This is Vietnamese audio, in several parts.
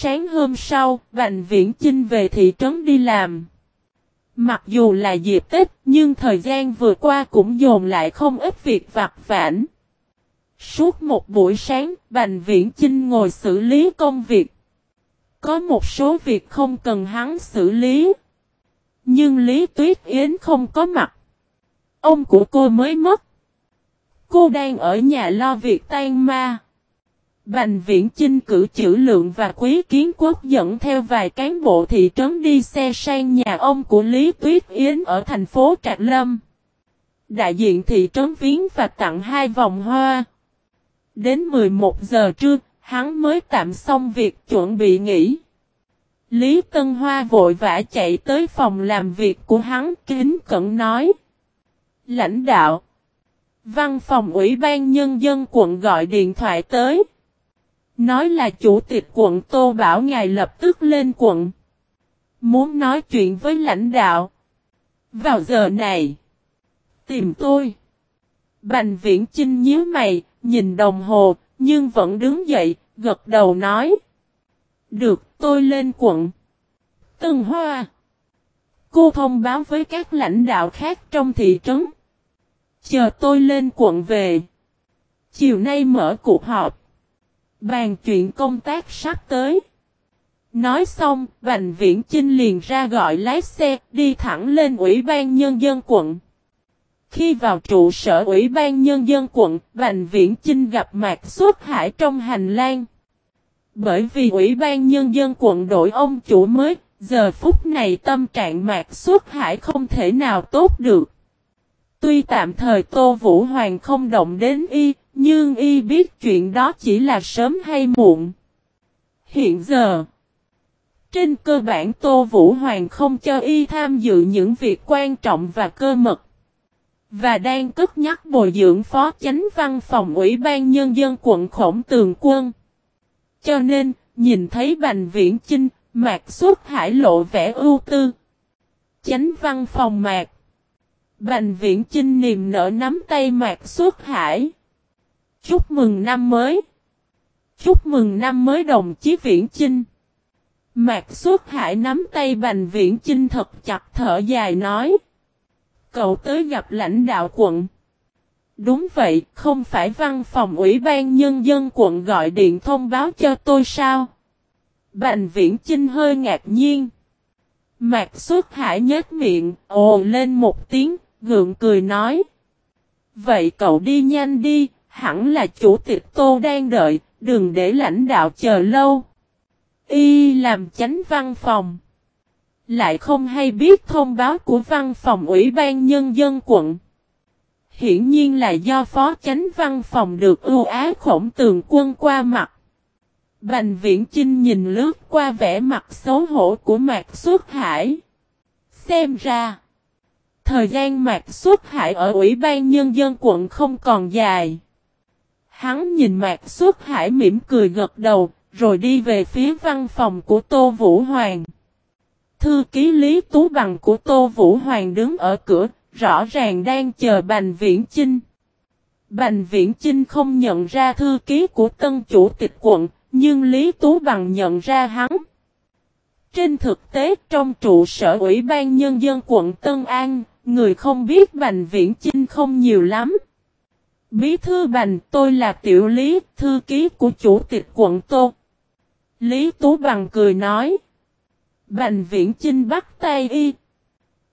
sáng hôm sau, Bành Viễn Chinh về thị trấn đi làm. Mặc dù là dịp Tết, nhưng thời gian vừa qua cũng dồn lại không ít việc vặt vãnh. Suốt một buổi sáng, Bành Viễn Chinh ngồi xử lý công việc. Có một số việc không cần hắn xử lý. Nhưng Lý Tuyết Yến không có mặt. Ông của cô mới mất. Cô đang ở nhà lo việc tan ma. Bành viễn chinh cử chữ lượng và quý kiến quốc dẫn theo vài cán bộ thị trấn đi xe sang nhà ông của Lý Tuyết Yến ở thành phố Trạc Lâm. Đại diện thị trấn viếng và tặng hai vòng hoa. Đến 11 giờ trưa, hắn mới tạm xong việc chuẩn bị nghỉ. Lý Tân Hoa vội vã chạy tới phòng làm việc của hắn kính cẩn nói. Lãnh đạo. Văn phòng Ủy ban Nhân dân quận gọi điện thoại tới. Nói là chủ tịch quận Tô Bảo ngài lập tức lên quận. Muốn nói chuyện với lãnh đạo. Vào giờ này. Tìm tôi. Bành viễn Trinh nhíu mày, nhìn đồng hồ, nhưng vẫn đứng dậy, gật đầu nói. Được, tôi lên quận. Tân Hoa. Cô thông báo với các lãnh đạo khác trong thị trấn. Chờ tôi lên quận về. Chiều nay mở cuộc họp. Bàn chuyện công tác sắp tới. Nói xong, Bành Viễn Chinh liền ra gọi lái xe, đi thẳng lên Ủy ban Nhân dân quận. Khi vào trụ sở Ủy ban Nhân dân quận, Bành Viễn Chinh gặp Mạc Xuất Hải trong hành lang. Bởi vì Ủy ban Nhân dân quận đổi ông chủ mới, giờ phút này tâm trạng Mạc Xuất Hải không thể nào tốt được. Tuy tạm thời Tô Vũ Hoàng không động đến y, nhưng y biết chuyện đó chỉ là sớm hay muộn. Hiện giờ, trên cơ bản Tô Vũ Hoàng không cho y tham dự những việc quan trọng và cơ mật. Và đang cất nhắc bồi dưỡng phó chánh văn phòng Ủy ban Nhân dân quận Khổng Tường Quân. Cho nên, nhìn thấy Bành Viễn Chinh, Mạc Xuất Hải lộ vẻ ưu tư. Chánh văn phòng Mạc. Bành Viễn Chinh niềm nở nắm tay Mạc Xuất Hải. Chúc mừng năm mới. Chúc mừng năm mới đồng chí Viễn Chinh. Mạc Xuất Hải nắm tay Bành Viễn Chinh thật chặt thở dài nói. Cậu tới gặp lãnh đạo quận. Đúng vậy, không phải văn phòng ủy ban nhân dân quận gọi điện thông báo cho tôi sao? Bành Viễn Chinh hơi ngạc nhiên. Mạc Xuất Hải nhếch miệng, ồ lên một tiếng, gượng cười nói. Vậy cậu đi nhanh đi, hẳn là chủ tịch Tô đang đợi, đừng để lãnh đạo chờ lâu. Y làm chánh văn phòng. Lại không hay biết thông báo của văn phòng Ủy ban Nhân dân quận. Hiển nhiên là do phó chánh văn phòng được ưu ái khổng tường quân qua mặt. Bành viễn Trinh nhìn lướt qua vẻ mặt xấu hổ của Mạc Xuất Hải. Xem ra, thời gian Mạc Xuất Hải ở Ủy ban Nhân dân quận không còn dài. Hắn nhìn Mạc Xuất Hải mỉm cười gật đầu, rồi đi về phía văn phòng của Tô Vũ Hoàng. Thư ký Lý Tú Bằng của Tô Vũ Hoàng đứng ở cửa, rõ ràng đang chờ Bành Viễn Chinh. Bành Viễn Chinh không nhận ra thư ký của tân chủ tịch quận, nhưng Lý Tú Bằng nhận ra hắn. Trên thực tế trong trụ sở Ủy ban Nhân dân quận Tân An, người không biết Bành Viễn Chinh không nhiều lắm. Bí thư Bành tôi là Tiểu Lý, thư ký của chủ tịch quận Tô. Lý Tú Bằng cười nói. Bành Viễn Chinh bắt tay y.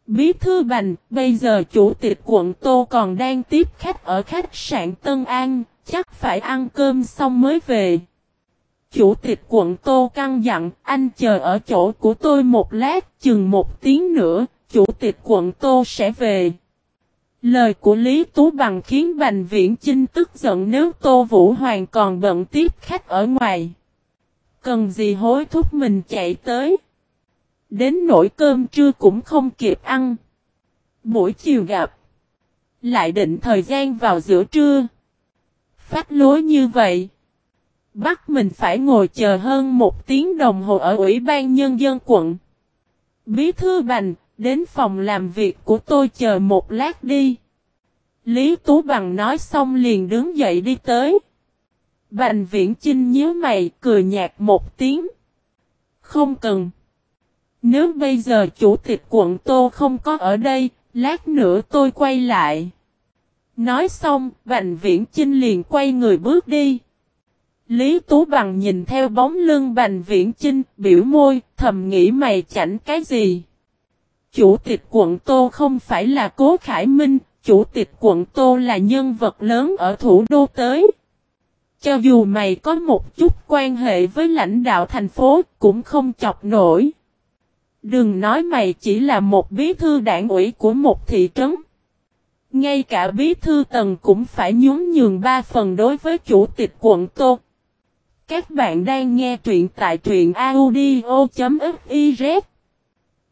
Bí thư Bành, bây giờ chủ tịch quận Tô còn đang tiếp khách ở khách sạn Tân An, chắc phải ăn cơm xong mới về. Chủ tịch quận Tô căng dặn, anh chờ ở chỗ của tôi một lát, chừng một tiếng nữa, chủ tịch quận Tô sẽ về. Lời của Lý Tú Bằng khiến Bành Viễn Chinh tức giận nếu Tô Vũ Hoàng còn bận tiếp khách ở ngoài. Cần gì hối thúc mình chạy tới. Đến nỗi cơm trưa cũng không kịp ăn. Buổi chiều gặp. Lại định thời gian vào giữa trưa. Phát lối như vậy. Bắt mình phải ngồi chờ hơn một tiếng đồng hồ ở Ủy ban Nhân dân quận. Bí thư Bành, đến phòng làm việc của tôi chờ một lát đi. Lý Tú Bằng nói xong liền đứng dậy đi tới. Bành viễn Chinh nhớ mày cười nhạt một tiếng. Không cần. Nếu bây giờ chủ tịch quận Tô không có ở đây, lát nữa tôi quay lại. Nói xong, Bành Viễn Chinh liền quay người bước đi. Lý Tú Bằng nhìn theo bóng lưng Bành Viễn Chinh, biểu môi, thầm nghĩ mày chảnh cái gì. Chủ tịch quận Tô không phải là Cố Khải Minh, chủ tịch quận Tô là nhân vật lớn ở thủ đô tới. Cho dù mày có một chút quan hệ với lãnh đạo thành phố, cũng không chọc nổi. Đừng nói mày chỉ là một bí thư đảng ủy của một thị trấn. Ngay cả bí thư tầng cũng phải nhún nhường ba phần đối với chủ tịch quận Tô. Các bạn đang nghe truyện tại truyện audio.fif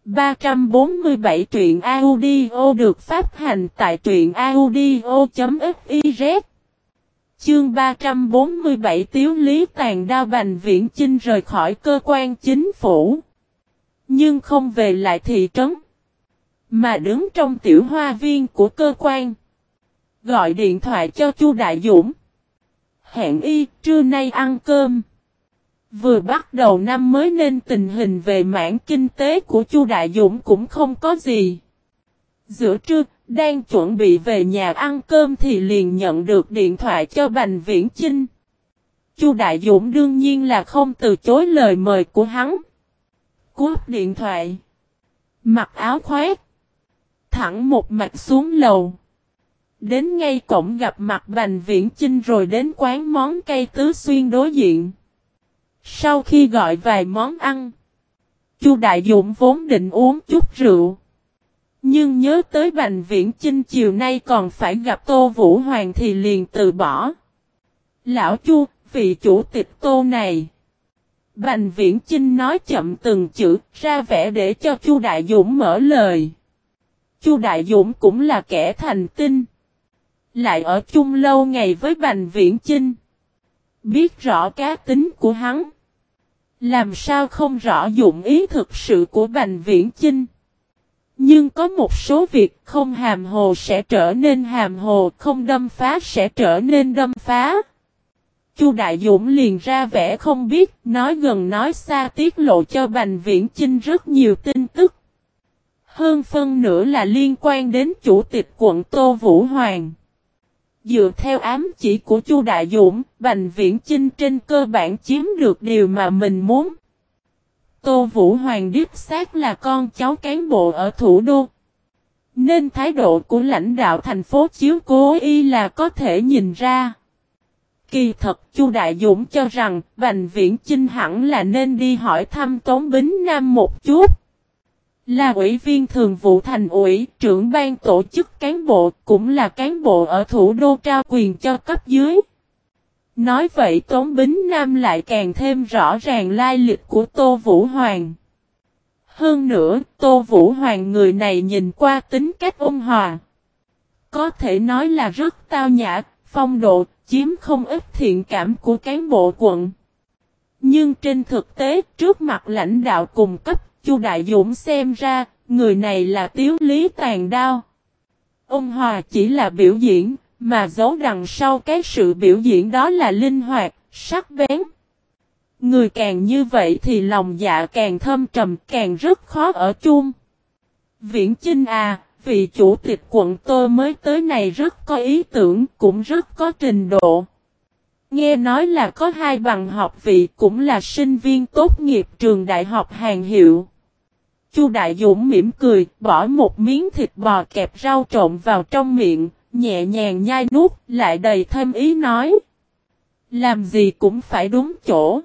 347 truyện audio được phát hành tại truyện audio.fiz Chương 347 Tiếu Lý Tàn Đao Bành Viễn Chinh rời khỏi cơ quan chính phủ. Nhưng không về lại thị trấn. Mà đứng trong tiểu hoa viên của cơ quan. Gọi điện thoại cho Chu Đại Dũng. Hẹn y, trưa nay ăn cơm. Vừa bắt đầu năm mới nên tình hình về mảng kinh tế của Chu Đại Dũng cũng không có gì. Giữa trưa, đang chuẩn bị về nhà ăn cơm thì liền nhận được điện thoại cho Bành Viễn Chinh. Chu Đại Dũng đương nhiên là không từ chối lời mời của hắn. Cúp điện thoại. Mặc áo khoét. Thẳng một mạch xuống lầu. Đến ngay cổng gặp mặt Bành Viễn Chinh rồi đến quán món cây tứ xuyên đối diện. Sau khi gọi vài món ăn. Chu Đại Dũng vốn định uống chút rượu. Nhưng nhớ tới Bành Viễn Chinh chiều nay còn phải gặp Tô Vũ Hoàng thì liền từ bỏ. Lão Chu, vị chủ tịch Tô này. Bành Viễn Chinh nói chậm từng chữ, ra vẻ để cho Chu Đại Dũng mở lời. Chu Đại Dũng cũng là kẻ thành tinh. Lại ở chung lâu ngày với Bành Viễn Chinh. Biết rõ cá tính của hắn. Làm sao không rõ dụng ý thực sự của Bành Viễn Chinh. Nhưng có một số việc không hàm hồ sẽ trở nên hàm hồ, không đâm phá sẽ trở nên đâm phá. Chu Đại Dũng liền ra vẻ không biết, nói gần nói xa tiết lộ cho Bành Viễn Chinh rất nhiều tin tức. Hơn phân nữa là liên quan đến chủ tịch quận Tô Vũ Hoàng. Dựa theo ám chỉ của Chu Đại Dũng, Bành Viễn Chinh trên cơ bản chiếm được điều mà mình muốn. Tô Vũ Hoàng điếp xác là con cháu cán bộ ở thủ đô. Nên thái độ của lãnh đạo thành phố chiếu cố y là có thể nhìn ra. Kỳ thật Chu Đại Dũng cho rằng Bành Viễn Chinh hẳn là nên đi hỏi thăm Tống Bính Nam một chút. Là ủy viên thường vụ thành ủy, trưởng ban tổ chức cán bộ, cũng là cán bộ ở thủ đô trao quyền cho cấp dưới. Nói vậy Tống Bính Nam lại càng thêm rõ ràng lai lịch của Tô Vũ Hoàng. Hơn nữa, Tô Vũ Hoàng người này nhìn qua tính cách ôn hòa. Có thể nói là rất tao nhã, phong độ, chiếm không ít thiện cảm của cán bộ quận. Nhưng trên thực tế, trước mặt lãnh đạo cùng cấp, Chu Đại Dũng xem ra, người này là tiếu lý tàn đao. Ông Hòa chỉ là biểu diễn, mà giấu đằng sau cái sự biểu diễn đó là linh hoạt, sắc bén. Người càng như vậy thì lòng dạ càng thâm trầm, càng rất khó ở chung. Viễn Chinh à, vị chủ tịch quận tôi mới tới này rất có ý tưởng, cũng rất có trình độ. Nghe nói là có hai bằng học vị cũng là sinh viên tốt nghiệp trường đại học hàng hiệu. Chu Đại Dũng mỉm cười, bỏ một miếng thịt bò kẹp rau trộn vào trong miệng, nhẹ nhàng nhai nuốt, lại đầy thêm ý nói. Làm gì cũng phải đúng chỗ.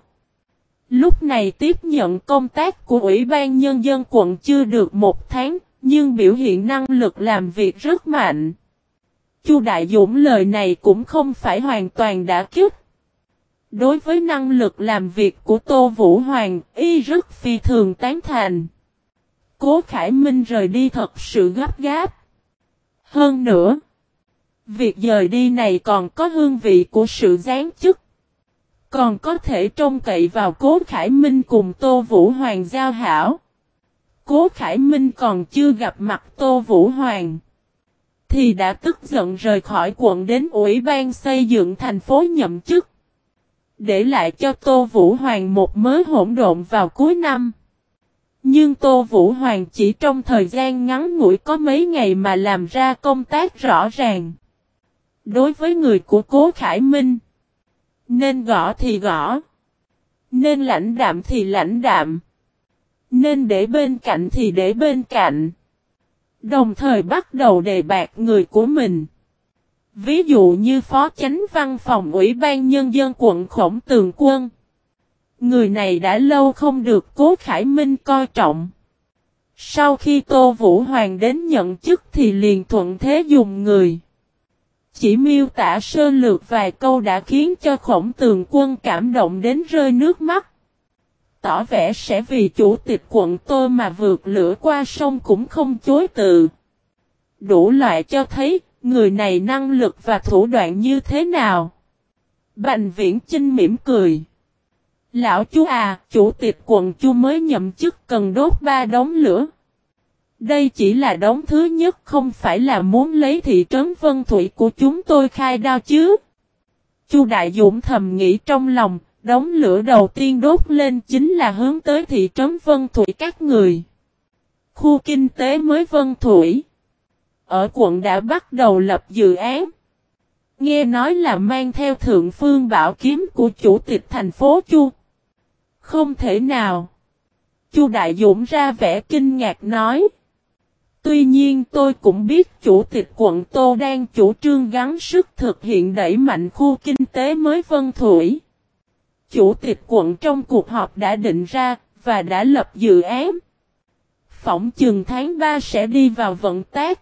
Lúc này tiếp nhận công tác của Ủy ban Nhân dân quận chưa được một tháng, nhưng biểu hiện năng lực làm việc rất mạnh. Chu Đại Dũng lời này cũng không phải hoàn toàn đã kích. Đối với năng lực làm việc của Tô Vũ Hoàng, y rất phi thường tán thành. Cố Khải Minh rời đi thật sự gấp gáp. Hơn nữa, việc rời đi này còn có hương vị của sự gián chức. Còn có thể trông cậy vào Cố Khải Minh cùng Tô Vũ Hoàng giao hảo. Cố Khải Minh còn chưa gặp mặt Tô Vũ Hoàng. Thì đã tức giận rời khỏi quận đến Ủy ban xây dựng thành phố nhậm chức. Để lại cho Tô Vũ Hoàng một mớ hỗn độn vào cuối năm. Nhưng Tô Vũ Hoàng chỉ trong thời gian ngắn ngủi có mấy ngày mà làm ra công tác rõ ràng. Đối với người của Cố Khải Minh, nên gõ thì gõ, nên lãnh đạm thì lãnh đạm, nên để bên cạnh thì để bên cạnh. Đồng thời bắt đầu đề bạc người của mình. Ví dụ như Phó Chánh Văn phòng Ủy ban Nhân dân quận Khổng Tường Quân. Người này đã lâu không được Cố Khải Minh coi trọng. Sau khi Tô Vũ Hoàng đến nhận chức thì liền thuận thế dùng người. Chỉ miêu tả sơ lược vài câu đã khiến cho khổng tường quân cảm động đến rơi nước mắt. Tỏ vẻ sẽ vì chủ tịch quận tôi mà vượt lửa qua sông cũng không chối từ. Đủ loại cho thấy, người này năng lực và thủ đoạn như thế nào. Bành viễn Chinh mỉm cười. Lão chú à, chủ tịch quận chu mới nhậm chức cần đốt ba đống lửa. Đây chỉ là đống thứ nhất không phải là muốn lấy thị trấn Vân Thủy của chúng tôi khai đao chứ. Chu Đại Dũng thầm nghĩ trong lòng, đống lửa đầu tiên đốt lên chính là hướng tới thị trấn Vân Thủy các người. Khu kinh tế mới Vân Thủy. Ở quận đã bắt đầu lập dự án. Nghe nói là mang theo thượng phương bảo kiếm của chủ tịch thành phố Chu. Không thể nào. Chu Đại Dũng ra vẻ kinh ngạc nói. Tuy nhiên tôi cũng biết chủ tịch quận Tô đang chủ trương gắn sức thực hiện đẩy mạnh khu kinh tế mới Vân Thủy. Chủ tịch quận trong cuộc họp đã định ra và đã lập dự án. Phỏng chừng tháng 3 sẽ đi vào vận tác.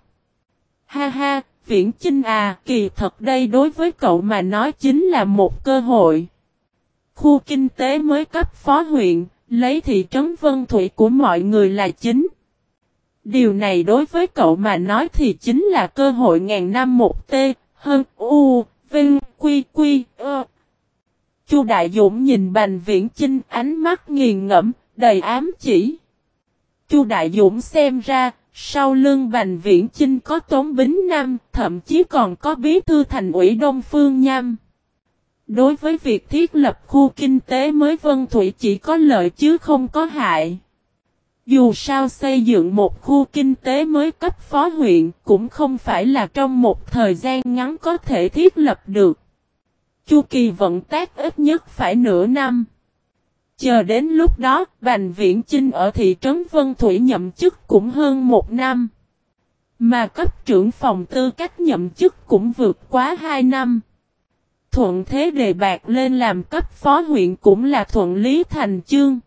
Ha ha, Viễn Chinh à, kỳ thật đây đối với cậu mà nói chính là một cơ hội. Khu kinh tế mới cấp phó huyện, lấy thị trấn Vân Thủy của mọi người là chính. Điều này đối với cậu mà nói thì chính là cơ hội ngàn năm một T, hơn U, Vinh, Quy, Quy, Ơ. Chu Đại Dũng nhìn Bành Viễn Chinh ánh mắt nghiền ngẫm, đầy ám chỉ. Chu Đại Dũng xem ra, sau lưng Bành Viễn Chinh có Tống Bính Nam, thậm chí còn có bí thư thành ủy Đông Phương Nham. Đối với việc thiết lập khu kinh tế mới Vân Thủy chỉ có lợi chứ không có hại. Dù sao xây dựng một khu kinh tế mới cấp phó huyện cũng không phải là trong một thời gian ngắn có thể thiết lập được. Chu kỳ vận tác ít nhất phải nửa năm. Chờ đến lúc đó, Bành Viễn Chinh ở thị trấn Vân Thủy nhậm chức cũng hơn một năm. Mà cấp trưởng phòng tư cách nhậm chức cũng vượt quá hai năm. Thuận thế đề bạc lên làm cấp phó huyện cũng là thuận lý thành chương.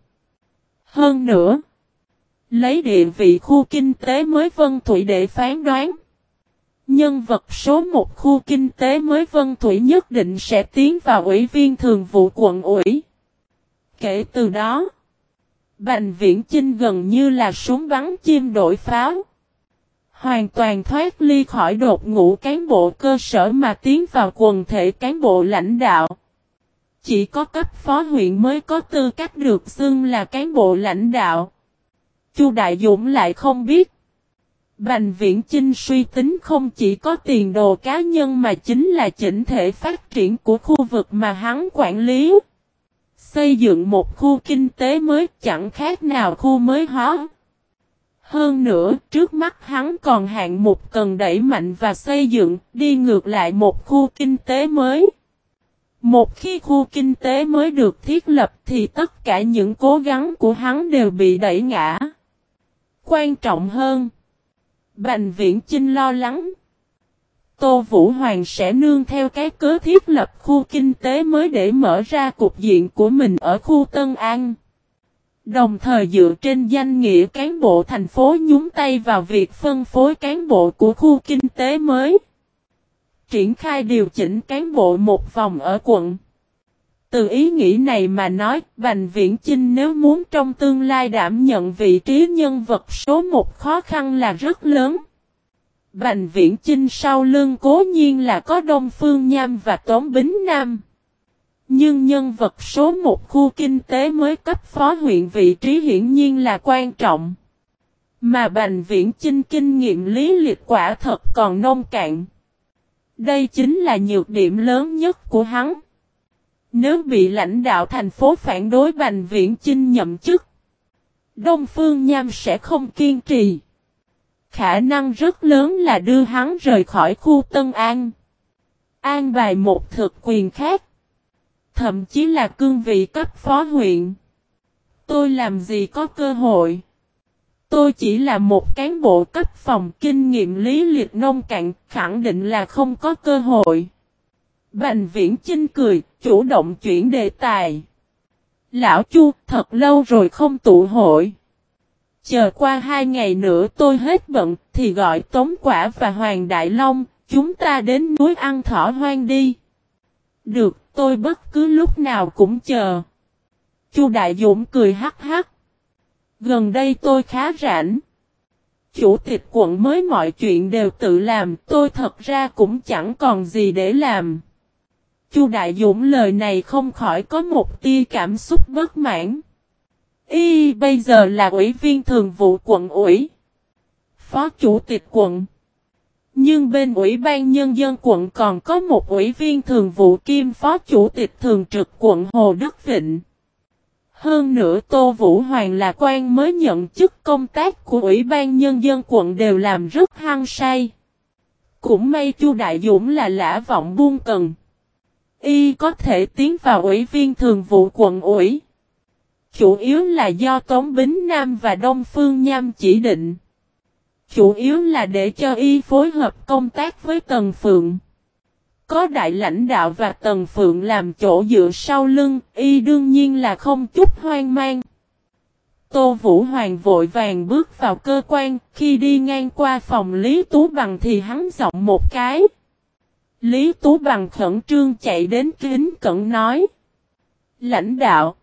Hơn nữa, Lấy địa vị khu kinh tế mới Vân Thủy để phán đoán. Nhân vật số một khu kinh tế mới Vân Thủy nhất định sẽ tiến vào ủy viên thường vụ quận ủy. Kể từ đó, Bành Viễn Chinh gần như là súng bắn chim đổi pháo. Hoàn toàn thoát ly khỏi đột ngũ cán bộ cơ sở mà tiến vào quần thể cán bộ lãnh đạo. Chỉ có cấp phó huyện mới có tư cách được xưng là cán bộ lãnh đạo. Chu Đại Dũng lại không biết. Bành viễn Chinh suy tính không chỉ có tiền đồ cá nhân mà chính là chỉnh thể phát triển của khu vực mà hắn quản lý. Xây dựng một khu kinh tế mới chẳng khác nào khu mới hóa. Hơn nữa, trước mắt hắn còn hạng mục cần đẩy mạnh và xây dựng, đi ngược lại một khu kinh tế mới. Một khi khu kinh tế mới được thiết lập thì tất cả những cố gắng của hắn đều bị đẩy ngã. Quan trọng hơn, Bành Viễn Chinh lo lắng. Tô Vũ Hoàng sẽ nương theo cái cớ thiết lập khu kinh tế mới để mở ra cục diện của mình ở khu Tân An. Đồng thời dựa trên danh nghĩa cán bộ thành phố nhúng tay vào việc phân phối cán bộ của khu kinh tế mới. Triển khai điều chỉnh cán bộ một vòng ở quận. Từ ý nghĩ này mà nói, Bành Viễn Chinh nếu muốn trong tương lai đảm nhận vị trí nhân vật số một khó khăn là rất lớn. Bành Viễn Chinh sau lưng cố nhiên là có Đông Phương Nham và Tống Bính Nam. Nhưng nhân vật số một khu kinh tế mới cấp phó huyện vị trí hiển nhiên là quan trọng. Mà Bành Viễn Chinh kinh nghiệm lý liệt quả thật còn nông cạn. Đây chính là nhược điểm lớn nhất của hắn. Nếu bị lãnh đạo thành phố phản đối Bành Viễn Chinh nhậm chức, Đông Phương Nham sẽ không kiên trì. Khả năng rất lớn là đưa hắn rời khỏi khu Tân An. An bài một thực quyền khác. Thậm chí là cương vị cấp phó huyện. Tôi làm gì có cơ hội. Tôi chỉ là một cán bộ cấp phòng kinh nghiệm lý liệt nông cạn, khẳng định là không có cơ hội. Bành viễn Chinh cười, chủ động chuyển đề tài. Lão Chu, thật lâu rồi không tụ hội. Chờ qua hai ngày nữa tôi hết bận, thì gọi Tống Quả và Hoàng Đại Long, chúng ta đến núi ăn thỏ hoang đi. Được, tôi bất cứ lúc nào cũng chờ. Chu Đại Dũng cười hắc hắc. Gần đây tôi khá rảnh. Chủ tịch quận mới mọi chuyện đều tự làm, tôi thật ra cũng chẳng còn gì để làm. Chu Đại Dũng lời này không khỏi có một tia cảm xúc bất mãn. Y bây giờ là ủy viên thường vụ quận ủy. Phó chủ tịch quận. Nhưng bên ủy ban nhân dân quận còn có một ủy viên thường vụ kim phó chủ tịch thường trực quận Hồ Đức Vịnh. Hơn nữa Tô Vũ Hoàng là quan mới nhận chức công tác của Ủy ban Nhân dân quận đều làm rất hăng say. Cũng may Chu Đại Dũng là lã vọng buông cần. Y có thể tiến vào Ủy viên thường vụ quận ủy. Chủ yếu là do Tống Bính Nam và Đông Phương Nham chỉ định. Chủ yếu là để cho Y phối hợp công tác với Tần Phượng. Có đại lãnh đạo và Tần Phượng làm chỗ dựa sau lưng, y đương nhiên là không chút hoang mang. Tô Vũ Hoàng vội vàng bước vào cơ quan, khi đi ngang qua phòng Lý Tú Bằng thì hắn giọng một cái. Lý Tú Bằng khẩn trương chạy đến kính cẩn nói. Lãnh đạo.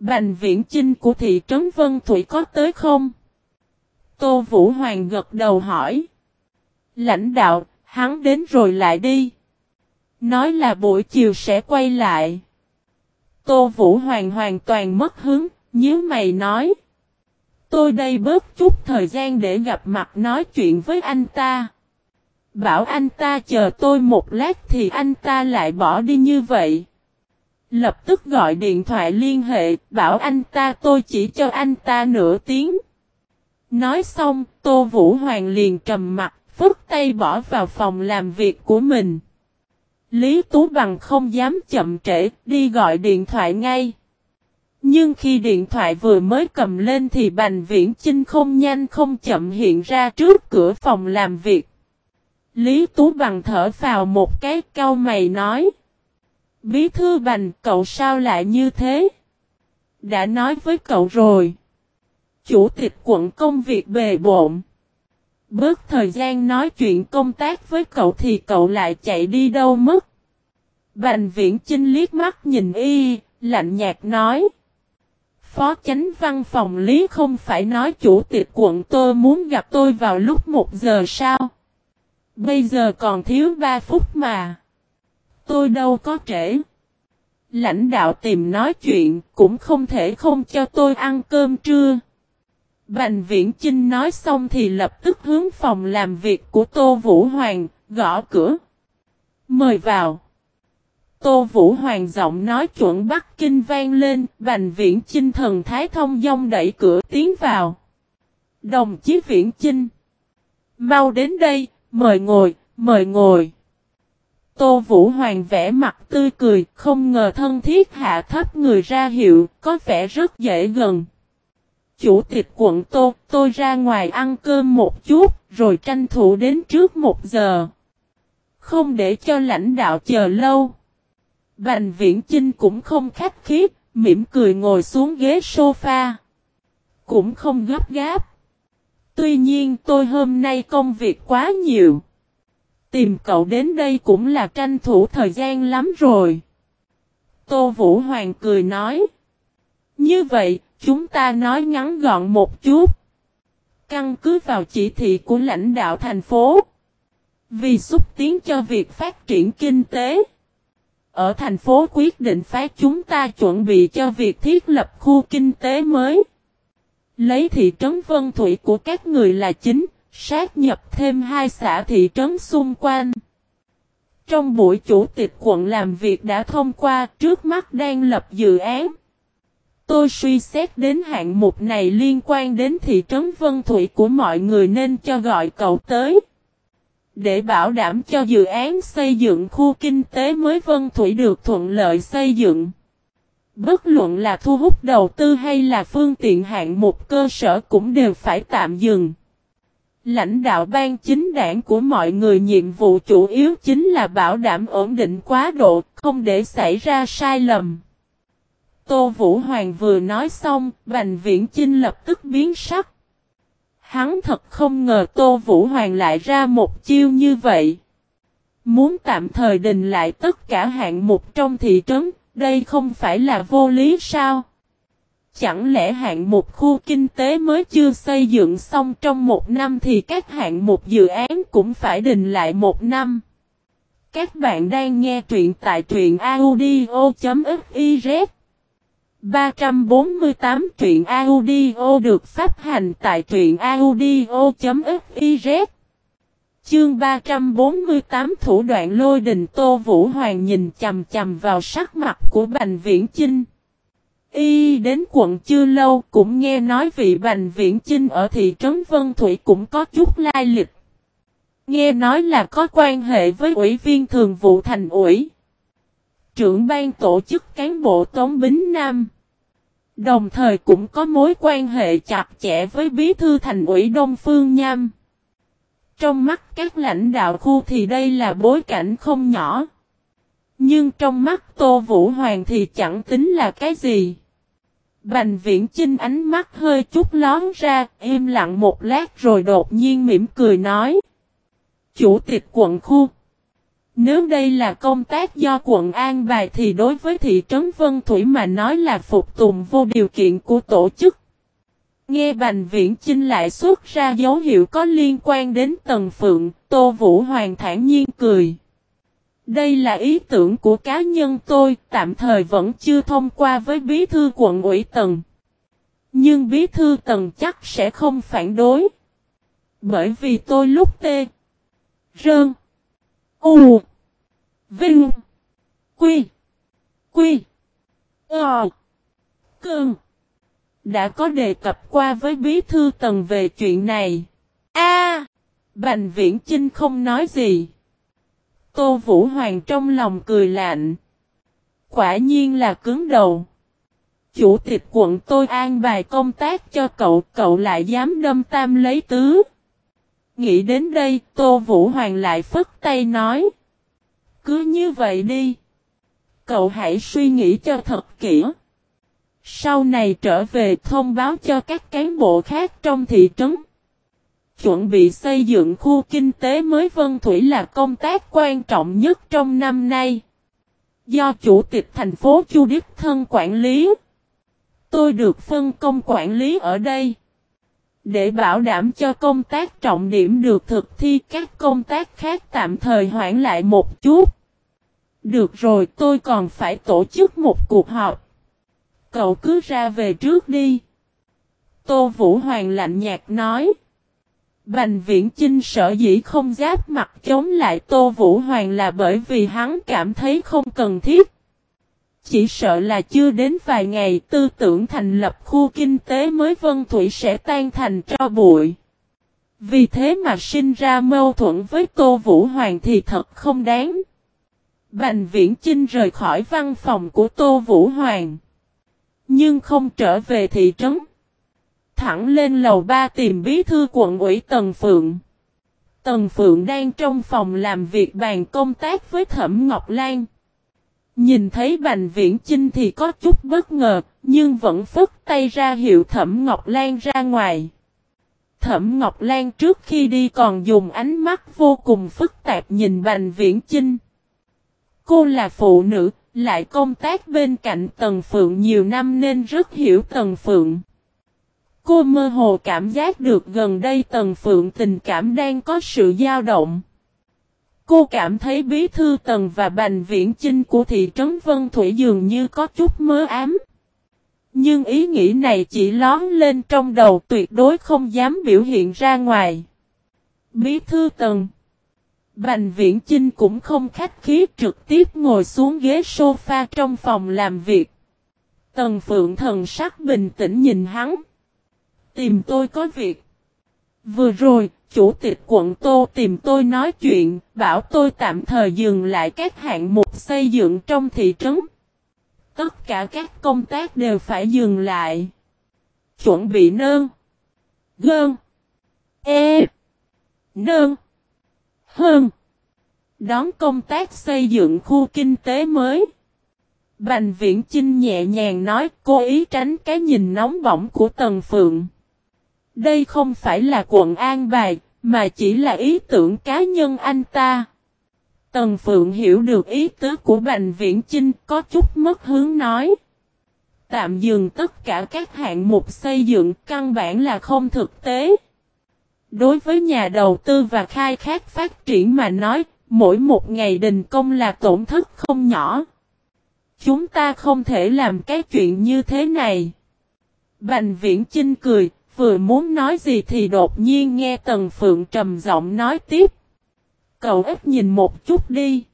Bành viễn chinh của thị trấn Vân Thủy có tới không? Tô Vũ Hoàng gật đầu hỏi. Lãnh đạo, hắn đến rồi lại đi. Nói là buổi chiều sẽ quay lại. Tô Vũ Hoàng hoàn toàn mất hứng, nhớ mày nói. Tôi đây bớt chút thời gian để gặp mặt nói chuyện với anh ta. Bảo anh ta chờ tôi một lát thì anh ta lại bỏ đi như vậy. Lập tức gọi điện thoại liên hệ, bảo anh ta tôi chỉ cho anh ta nửa tiếng. Nói xong, Tô Vũ Hoàng liền trầm mặt, phức tay bỏ vào phòng làm việc của mình. Lý Tú Bằng không dám chậm trễ, đi gọi điện thoại ngay. Nhưng khi điện thoại vừa mới cầm lên thì Bành Viễn Chinh không nhanh không chậm hiện ra trước cửa phòng làm việc. Lý Tú Bằng thở vào một cái cau mày nói. Bí thư Bành cậu sao lại như thế? Đã nói với cậu rồi. Chủ tịch quận công việc bề bộn. Bớt thời gian nói chuyện công tác với cậu thì cậu lại chạy đi đâu mất. Bành viễn chinh liếc mắt nhìn y, lạnh nhạt nói. Phó chánh văn phòng lý không phải nói chủ tịch quận tôi muốn gặp tôi vào lúc một giờ sao? Bây giờ còn thiếu ba phút mà. Tôi đâu có trễ. Lãnh đạo tìm nói chuyện cũng không thể không cho tôi ăn cơm trưa. Bành viễn Chinh nói xong thì lập tức hướng phòng làm việc của Tô Vũ Hoàng, gõ cửa. Mời vào. Tô Vũ Hoàng giọng nói chuẩn Bắc Kinh vang lên, Bành Viễn Chinh thần thái thông dong đẩy cửa tiến vào. Đồng chí Viễn Chinh. Mau đến đây, mời ngồi, mời ngồi. Tô Vũ Hoàng vẽ mặt tươi cười, không ngờ thân thiết hạ thấp người ra hiệu, có vẻ rất dễ gần. Chủ tịch quận Tô, tôi ra ngoài ăn cơm một chút, rồi tranh thủ đến trước một giờ. Không để cho lãnh đạo chờ lâu. Bành viễn Trinh cũng không khách khí, mỉm cười ngồi xuống ghế sofa. Cũng không gấp gáp. Tuy nhiên tôi hôm nay công việc quá nhiều. Tìm cậu đến đây cũng là tranh thủ thời gian lắm rồi. Tô Vũ Hoàng cười nói. Như vậy, chúng ta nói ngắn gọn một chút. Căn cứ vào chỉ thị của lãnh đạo thành phố. Vì xúc tiến cho việc phát triển kinh tế. Ở thành phố quyết định phát chúng ta chuẩn bị cho việc thiết lập khu kinh tế mới. Lấy thị trấn Vân Thủy của các người là chính, sát nhập thêm hai xã thị trấn xung quanh. Trong buổi chủ tịch quận làm việc đã thông qua, trước mắt đang lập dự án. Tôi suy xét đến hạng mục này liên quan đến thị trấn Vân Thủy của mọi người nên cho gọi cậu tới. Để bảo đảm cho dự án xây dựng khu kinh tế mới Vân Thủy được thuận lợi xây dựng. Bất luận là thu hút đầu tư hay là phương tiện hạng mục cơ sở cũng đều phải tạm dừng. Lãnh đạo ban chính đảng của mọi người nhiệm vụ chủ yếu chính là bảo đảm ổn định quá độ, không để xảy ra sai lầm. Tô Vũ Hoàng vừa nói xong, Bành Viễn Chinh lập tức biến sắc. Hắn thật không ngờ Tô Vũ Hoàng lại ra một chiêu như vậy. Muốn tạm thời đình lại tất cả hạng mục trong thị trấn, đây không phải là vô lý sao? Chẳng lẽ hạng mục khu kinh tế mới chưa xây dựng xong trong một năm thì các hạng mục dự án cũng phải đình lại một năm? Các bạn đang nghe truyện tại truyện audio.fif 348 truyện audio được phát hành tại truyện audio.fiz Chương 348 thủ đoạn lôi đình Tô Vũ Hoàng nhìn chầm chầm vào sắc mặt của Bành Viễn Chinh. Y đến quận chưa lâu cũng nghe nói vị Bành Viễn Chinh ở thị trấn Vân Thủy cũng có chút lai lịch. Nghe nói là có quan hệ với ủy viên thường vụ thành ủy. Trưởng ban tổ chức cán bộ Tống Bính Nam. Đồng thời cũng có mối quan hệ chặt chẽ với bí thư thành ủy Đông Phương Nham. Trong mắt các lãnh đạo khu thì đây là bối cảnh không nhỏ. Nhưng trong mắt Tô Vũ Hoàng thì chẳng tính là cái gì. Bành viễn chinh ánh mắt hơi chút lón ra, im lặng một lát rồi đột nhiên mỉm cười nói. Chủ tịch quận khu. Nếu đây là công tác do quận an bài thì đối với thị trấn Vân Thủy mà nói là phục tùng vô điều kiện của tổ chức. Nghe Bành Viễn Chinh lại xuất ra dấu hiệu có liên quan đến Tần Phượng, Tô Vũ Hoàng thản nhiên cười. Đây là ý tưởng của cá nhân tôi, tạm thời vẫn chưa thông qua với bí thư quận ủy Tần. Nhưng bí thư Tần chắc sẽ không phản đối. Bởi vì tôi lúc tê, rơn, u, vinh, quy, quy, ờ, cơn đã có đề cập qua với bí thư tần về chuyện này. A, Bành Viễn Chinh không nói gì. Tô Vũ Hoàng trong lòng cười lạnh. Quả nhiên là cứng đầu. Chủ tịch quận tôi an bài công tác cho cậu, cậu lại dám đâm tam lấy tứ. Nghĩ đến đây, Tô Vũ Hoàng lại phất tay nói. Cứ như vậy đi. Cậu hãy suy nghĩ cho thật kỹ. Sau này trở về thông báo cho các cán bộ khác trong thị trấn. Chuẩn bị xây dựng khu kinh tế mới Vân Thủy là công tác quan trọng nhất trong năm nay. Do Chủ tịch thành phố Chu Đức Thân quản lý. Tôi được phân công quản lý ở đây. Để bảo đảm cho công tác trọng điểm được thực thi, các công tác khác tạm thời hoãn lại một chút. Được rồi, tôi còn phải tổ chức một cuộc họp. Cậu cứ ra về trước đi. Tô Vũ Hoàng lạnh nhạt nói. Bành viễn Trinh sợ dĩ không giáp mặt chống lại Tô Vũ Hoàng là bởi vì hắn cảm thấy không cần thiết. Chỉ sợ là chưa đến vài ngày tư tưởng thành lập khu kinh tế mới Vân Thủy sẽ tan thành tro bụi. Vì thế mà sinh ra mâu thuẫn với Tô Vũ Hoàng thì thật không đáng. Bành viễn Trinh rời khỏi văn phòng của Tô Vũ Hoàng. Nhưng không trở về thị trấn. Thẳng lên lầu ba tìm bí thư quận ủy Tần Phượng. Tần Phượng đang trong phòng làm việc bàn công tác với Thẩm Ngọc Lan. Nhìn thấy Bành Viễn Chinh thì có chút bất ngờ, nhưng vẫn phức tay ra hiệu Thẩm Ngọc Lan ra ngoài. Thẩm Ngọc Lan trước khi đi còn dùng ánh mắt vô cùng phức tạp nhìn Bành Viễn Chinh. Cô là phụ nữ, lại công tác bên cạnh Tần Phượng nhiều năm nên rất hiểu Tần Phượng. Cô mơ hồ cảm giác được gần đây Tần Phượng tình cảm đang có sự dao động. Cô cảm thấy bí thư Tần và Bành Viễn Chinh của thị trấn Vân Thủy dường như có chút mơ ám. Nhưng ý nghĩ này chỉ lón lên trong đầu tuyệt đối không dám biểu hiện ra ngoài. Bí thư Tần Bành Viễn Chinh cũng không khách khí trực tiếp ngồi xuống ghế sofa trong phòng làm việc. Tần Phượng thần sắc bình tĩnh nhìn hắn. Tìm tôi có việc. Vừa rồi, chủ tịch quận Tô tìm tôi nói chuyện, bảo tôi tạm thời dừng lại các hạng mục xây dựng trong thị trấn. Tất cả các công tác đều phải dừng lại. Chuẩn bị nơn. Gơn. E. Nơn. Hơn. Đón công tác xây dựng khu kinh tế mới. Bành viễn Chinh nhẹ nhàng nói cố ý tránh cái nhìn nóng bỏng của Tần Phượng. Đây không phải là quận an bài, mà chỉ là ý tưởng cá nhân anh ta. Tần Phượng hiểu được ý tứ của Bành Viễn Chinh có chút mất hướng nói. Tạm dừng tất cả các hạng mục xây dựng căn bản là không thực tế. Đối với nhà đầu tư và khai thác phát triển mà nói, mỗi một ngày đình công là tổn thất không nhỏ. Chúng ta không thể làm cái chuyện như thế này. Bành viễn Chinh cười, vừa muốn nói gì thì đột nhiên nghe Tần Phượng trầm giọng nói tiếp. Cậu ít nhìn một chút đi.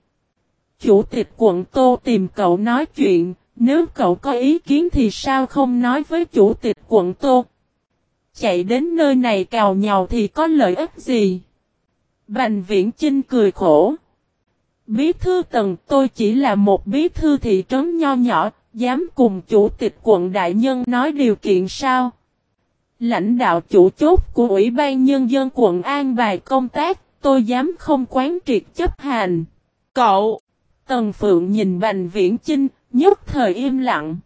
Chủ tịch quận Tô tìm cậu nói chuyện, nếu cậu có ý kiến thì sao không nói với chủ tịch quận Tô? Chạy đến nơi này cào nhào thì có lợi ích gì? Bành viễn trinh cười khổ. Bí thư tần tôi chỉ là một bí thư thị trấn nho nhỏ, dám cùng chủ tịch quận đại nhân nói điều kiện sao? Lãnh đạo chủ chốt của Ủy ban Nhân dân quận An bài công tác, tôi dám không quán triệt chấp hành. Cậu! Tần Phượng nhìn Bành Viễn Chinh, nhất thời im lặng.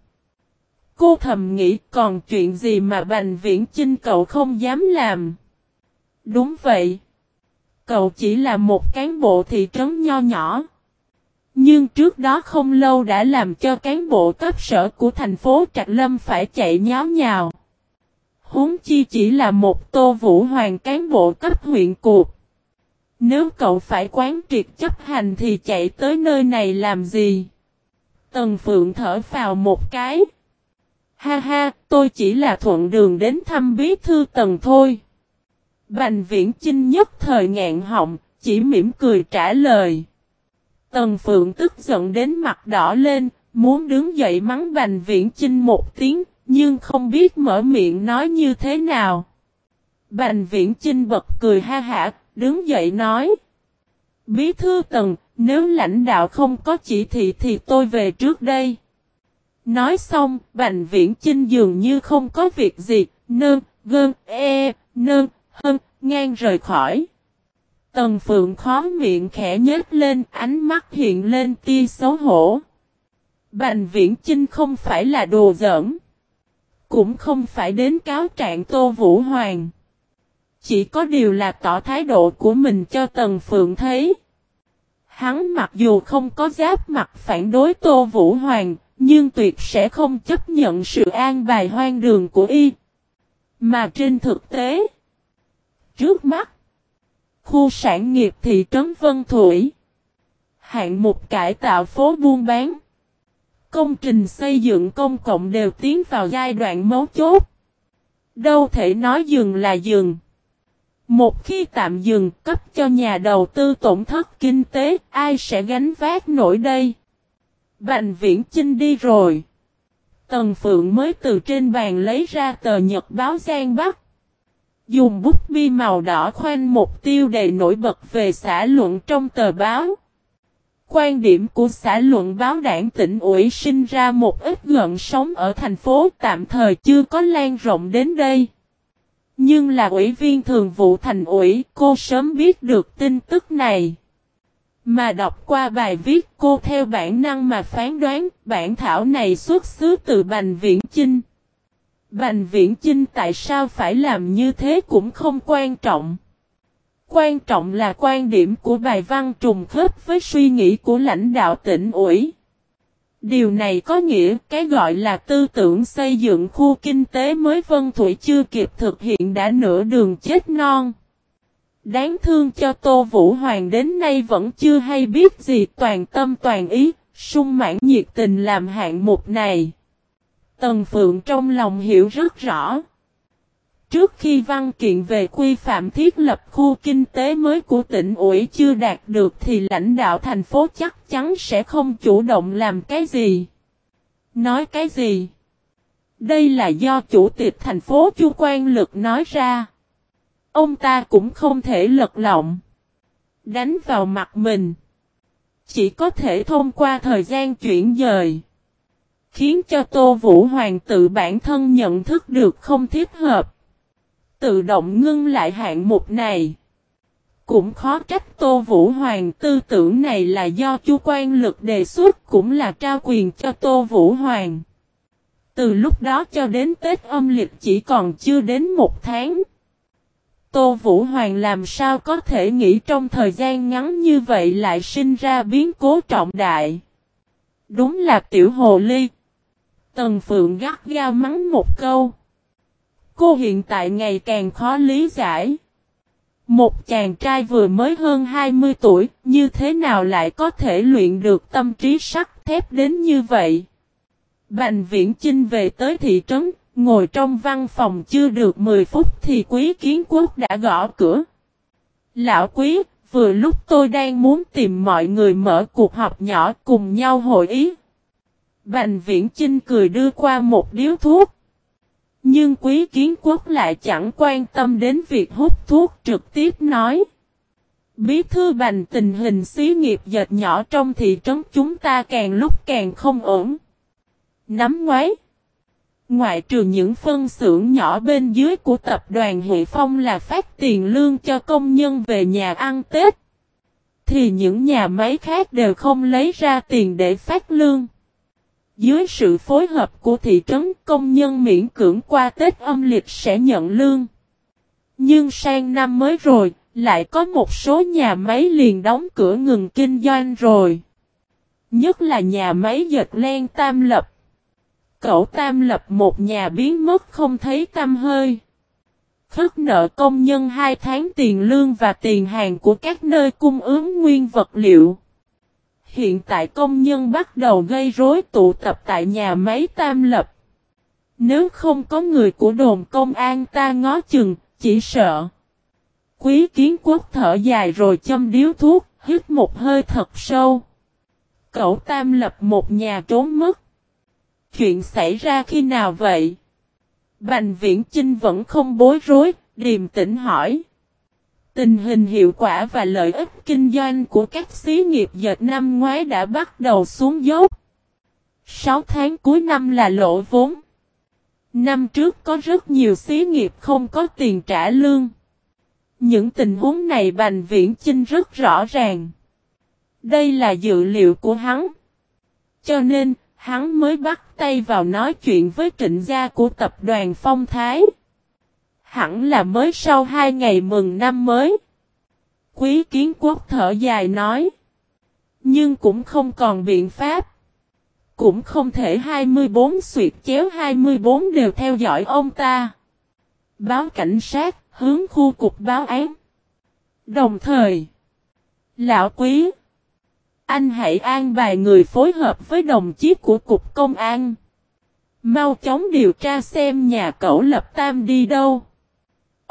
Cô thầm nghĩ còn chuyện gì mà Bành Viễn Chinh cậu không dám làm. Đúng vậy. Cậu chỉ là một cán bộ thị trấn nho nhỏ. Nhưng trước đó không lâu đã làm cho cán bộ cấp sở của thành phố Trạch Lâm phải chạy nháo nhào. Huống chi chỉ là một tô vũ hoàng cán bộ cấp huyện cuộc. Nếu cậu phải quán triệt chấp hành thì chạy tới nơi này làm gì? Tần Phượng thở vào một cái. Ha ha, tôi chỉ là thuận đường đến thăm bí thư Tần thôi. Bành viễn Chinh nhất thời ngạn họng, chỉ mỉm cười trả lời. Tần Phượng tức giận đến mặt đỏ lên, muốn đứng dậy mắng Bành Viễn Chinh một tiếng, nhưng không biết mở miệng nói như thế nào. Bành Viễn Chinh bật cười ha hả, đứng dậy nói. Bí thư Tần, nếu lãnh đạo không có chỉ thị thì tôi về trước đây. Nói xong, Bành Viễn Chinh dường như không có việc gì, nơn, gơn, e, nơn, hân, ngang rời khỏi. Tần Phượng khó miệng khẽ nhếch lên, ánh mắt hiện lên tia xấu hổ. Bành Viễn Chinh không phải là đồ giỡn. Cũng không phải đến cáo trạng Tô Vũ Hoàng. Chỉ có điều là tỏ thái độ của mình cho Tần Phượng thấy. Hắn mặc dù không có giáp mặt phản đối Tô Vũ Hoàng, nhưng tuyệt sẽ không chấp nhận sự an bài hoang đường của y. Mà trên thực tế, trước mắt, khu sản nghiệp thị trấn Vân Thủy, hạng mục cải tạo phố buôn bán, công trình xây dựng công cộng đều tiến vào giai đoạn mấu chốt. Đâu thể nói dừng là dừng. Một khi tạm dừng cấp cho nhà đầu tư tổn thất kinh tế, ai sẽ gánh vác nổi đây? Bành viễn Chinh đi rồi. Tần Phượng mới từ trên bàn lấy ra tờ nhật báo Giang Bắc. Dùng bút bi màu đỏ khoanh một tiêu đề nổi bật về xã luận trong tờ báo. Quan điểm của xã luận báo đảng tỉnh ủy sinh ra một ít gợn sóng ở thành phố tạm thời chưa có lan rộng đến đây. Nhưng là ủy viên thường vụ thành ủy, cô sớm biết được tin tức này. Mà đọc qua bài viết cô theo bản năng mà phán đoán bản thảo này xuất xứ từ Bành Viễn Chinh. Bành Viễn Chinh tại sao phải làm như thế cũng không quan trọng. Quan trọng là quan điểm của bài văn trùng khớp với suy nghĩ của lãnh đạo tỉnh ủy. Điều này có nghĩa cái gọi là tư tưởng xây dựng khu kinh tế mới Vân Thủy chưa kịp thực hiện đã nửa đường chết non. Đáng thương cho Tô Vũ Hoàng đến nay vẫn chưa hay biết gì toàn tâm toàn ý, sung mãn nhiệt tình làm hạng mục này. Tần Phượng trong lòng hiểu rất rõ. Trước khi văn kiện về quy phạm thiết lập khu kinh tế mới của tỉnh ủy chưa đạt được thì lãnh đạo thành phố chắc chắn sẽ không chủ động làm cái gì. Nói cái gì? Đây là do chủ tịch thành phố Chu Quan Lực nói ra. Ông ta cũng không thể lật lọng. Đánh vào mặt mình. Chỉ có thể thông qua thời gian chuyển dời. Khiến cho Tô Vũ Hoàng tự bản thân nhận thức được không thích hợp. Tự động ngưng lại hạng mục này. Cũng khó trách Tô Vũ Hoàng tư tưởng này là do chu quan lực đề xuất cũng là trao quyền cho Tô Vũ Hoàng. Từ lúc đó cho đến Tết âm lịch chỉ còn chưa đến một tháng. Tô Vũ Hoàng làm sao có thể nghĩ trong thời gian ngắn như vậy lại sinh ra biến cố trọng đại. Đúng là tiểu hồ ly. Tần Phượng gắt gao mắng một câu. Cô hiện tại ngày càng khó lý giải. Một chàng trai vừa mới hơn 20 tuổi, như thế nào lại có thể luyện được tâm trí sắt thép đến như vậy? Bành viễn Chinh về tới thị trấn, ngồi trong văn phòng chưa được 10 phút thì quý kiến quốc đã gõ cửa. Lão quý, vừa lúc tôi đang muốn tìm mọi người mở cuộc họp nhỏ cùng nhau hội ý. Bành viễn Chinh cười đưa qua một điếu thuốc. Nhưng quý kiến quốc lại chẳng quan tâm đến việc hút thuốc trực tiếp nói. Bí thư bành tình hình xí nghiệp dệt nhỏ trong thị trấn chúng ta càng lúc càng không ổn. Nắm ngoái. Ngoại trừ những phân xưởng nhỏ bên dưới của tập đoàn Hệ Phong là phát tiền lương cho công nhân về nhà ăn Tết. Thì những nhà máy khác đều không lấy ra tiền để phát lương. Dưới sự phối hợp của thị trấn công nhân miễn cưỡng qua Tết âm lịch sẽ nhận lương. Nhưng sang năm mới rồi, lại có một số nhà máy liền đóng cửa ngừng kinh doanh rồi. Nhất là nhà máy dệt len tam lập. Cậu tam lập một nhà biến mất không thấy tâm hơi. Khất nợ công nhân hai tháng tiền lương và tiền hàng của các nơi cung ứng nguyên vật liệu. Hiện tại công nhân bắt đầu gây rối tụ tập tại nhà máy tam lập. Nếu không có người của đồn công an ta ngó chừng, chỉ sợ. Quý kiến quốc thở dài rồi châm điếu thuốc, hít một hơi thật sâu. Cậu tam lập một nhà trốn mất. Chuyện xảy ra khi nào vậy? Bành viễn Chinh vẫn không bối rối, điềm tĩnh hỏi. Tình hình hiệu quả và lợi ích kinh doanh của các xí nghiệp dệt năm ngoái đã bắt đầu xuống dốc. 6 tháng cuối năm là lỗ vốn. Năm trước có rất nhiều xí nghiệp không có tiền trả lương. Những tình huống này Bành Viễn Chinh rất rõ ràng. Đây là dự liệu của hắn. Cho nên, hắn mới bắt tay vào nói chuyện với trịnh gia của tập đoàn Phong Thái. Hẳn là mới sau hai ngày mừng năm mới. Quý kiến quốc thở dài nói. Nhưng cũng không còn biện pháp. Cũng không thể 24 suyệt chéo 24 đều theo dõi ông ta. Báo cảnh sát, hướng khu cục báo án. Đồng thời, Lão Quý, anh hãy an bài người phối hợp với đồng chí của cục công an. Mau chóng điều tra xem nhà cậu lập tam đi đâu.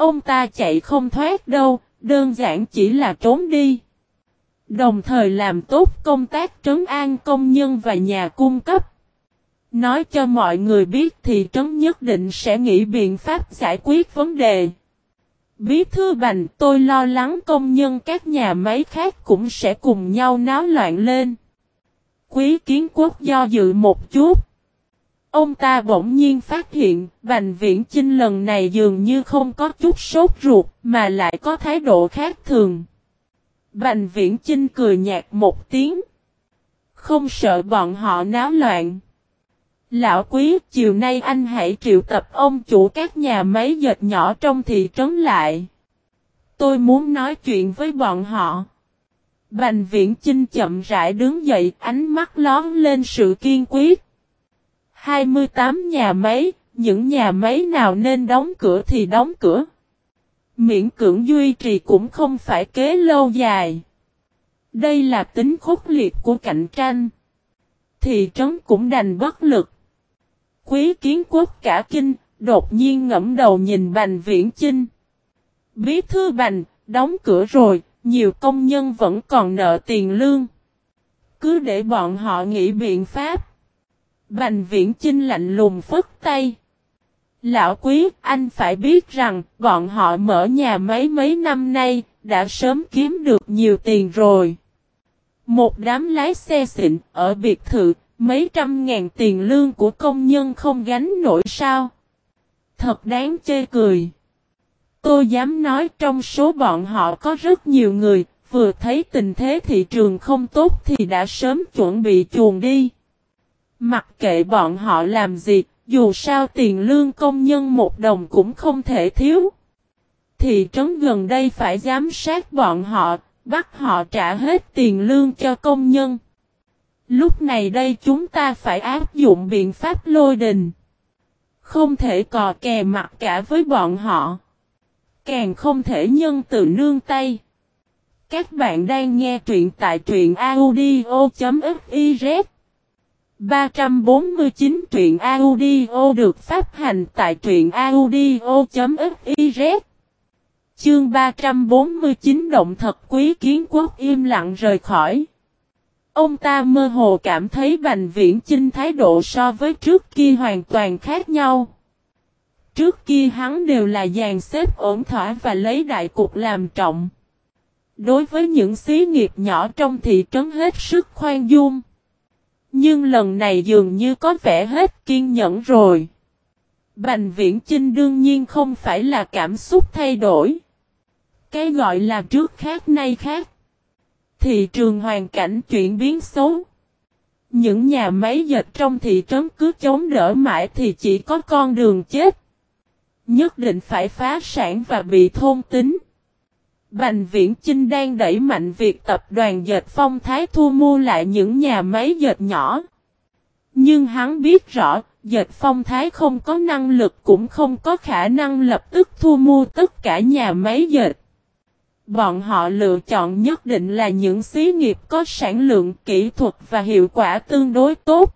Ông ta chạy không thoát đâu, đơn giản chỉ là trốn đi. Đồng thời làm tốt công tác trấn an công nhân và nhà cung cấp. Nói cho mọi người biết thì trấn nhất định sẽ nghĩ biện pháp giải quyết vấn đề. Bí thư bành tôi lo lắng công nhân các nhà máy khác cũng sẽ cùng nhau náo loạn lên. Quý kiến quốc do dự một chút. Ông ta bỗng nhiên phát hiện, Bành Viễn Chinh lần này dường như không có chút sốt ruột, mà lại có thái độ khác thường. Bành Viễn Chinh cười nhạt một tiếng. Không sợ bọn họ náo loạn. Lão quý, chiều nay anh hãy triệu tập ông chủ các nhà máy dệt nhỏ trong thị trấn lại. Tôi muốn nói chuyện với bọn họ. Bành Viễn Chinh chậm rãi đứng dậy, ánh mắt lón lên sự kiên quyết. 28 nhà máy, những nhà máy nào nên đóng cửa thì đóng cửa. Miễn cưỡng duy trì cũng không phải kế lâu dài. Đây là tính khốc liệt của cạnh tranh. Thị trấn cũng đành bất lực. Quý kiến quốc cả kinh, Đột nhiên ngẫm đầu nhìn Bành Viễn Chinh. Bí thư Bành, đóng cửa rồi, nhiều công nhân vẫn còn nợ tiền lương. Cứ để bọn họ nghĩ biện pháp. Bành Viễn Chinh lạnh lùng phất tay. Lão quý, anh phải biết rằng, bọn họ mở nhà máy mấy năm nay, đã sớm kiếm được nhiều tiền rồi. Một đám lái xe xịn, ở biệt thự, mấy trăm ngàn tiền lương của công nhân không gánh nổi sao. Thật đáng chê cười. Tôi dám nói trong số bọn họ có rất nhiều người, vừa thấy tình thế thị trường không tốt thì đã sớm chuẩn bị chuồn đi. Mặc kệ bọn họ làm gì, dù sao tiền lương công nhân một đồng cũng không thể thiếu. Thị trấn gần đây phải giám sát bọn họ, bắt họ trả hết tiền lương cho công nhân. Lúc này đây chúng ta phải áp dụng biện pháp lôi đình. Không thể cò kè mặt cả với bọn họ. Càng không thể nhân từ nương tay. Các bạn đang nghe truyện tại truyện audio.fiz 349 truyện audio được phát hành tại truyện audio.fiz Chương 349 động thật quý kiến quốc im lặng rời khỏi. Ông ta mơ hồ cảm thấy Bành Viễn Chinh thái độ so với trước kia hoàn toàn khác nhau. Trước kia hắn đều là dàn xếp ổn thỏa và lấy đại cục làm trọng. Đối với những xí nghiệp nhỏ trong thị trấn hết sức khoan dung. Nhưng lần này dường như có vẻ hết kiên nhẫn rồi. Bành viễn Trinh đương nhiên không phải là cảm xúc thay đổi. Cái gọi là trước khác nay khác. Thị trường hoàn cảnh chuyển biến xấu. Những nhà máy dệt trong thị trấn cứ chống đỡ mãi thì chỉ có con đường chết. Nhất định phải phá sản và bị thôn tính. Bành Viễn Chinh đang đẩy mạnh việc tập đoàn dệt phong thái thu mua lại những nhà máy dệt nhỏ. Nhưng hắn biết rõ, dệt phong thái không có năng lực cũng không có khả năng lập tức thu mua tất cả nhà máy dệt. Bọn họ lựa chọn nhất định là những xí nghiệp có sản lượng kỹ thuật và hiệu quả tương đối tốt.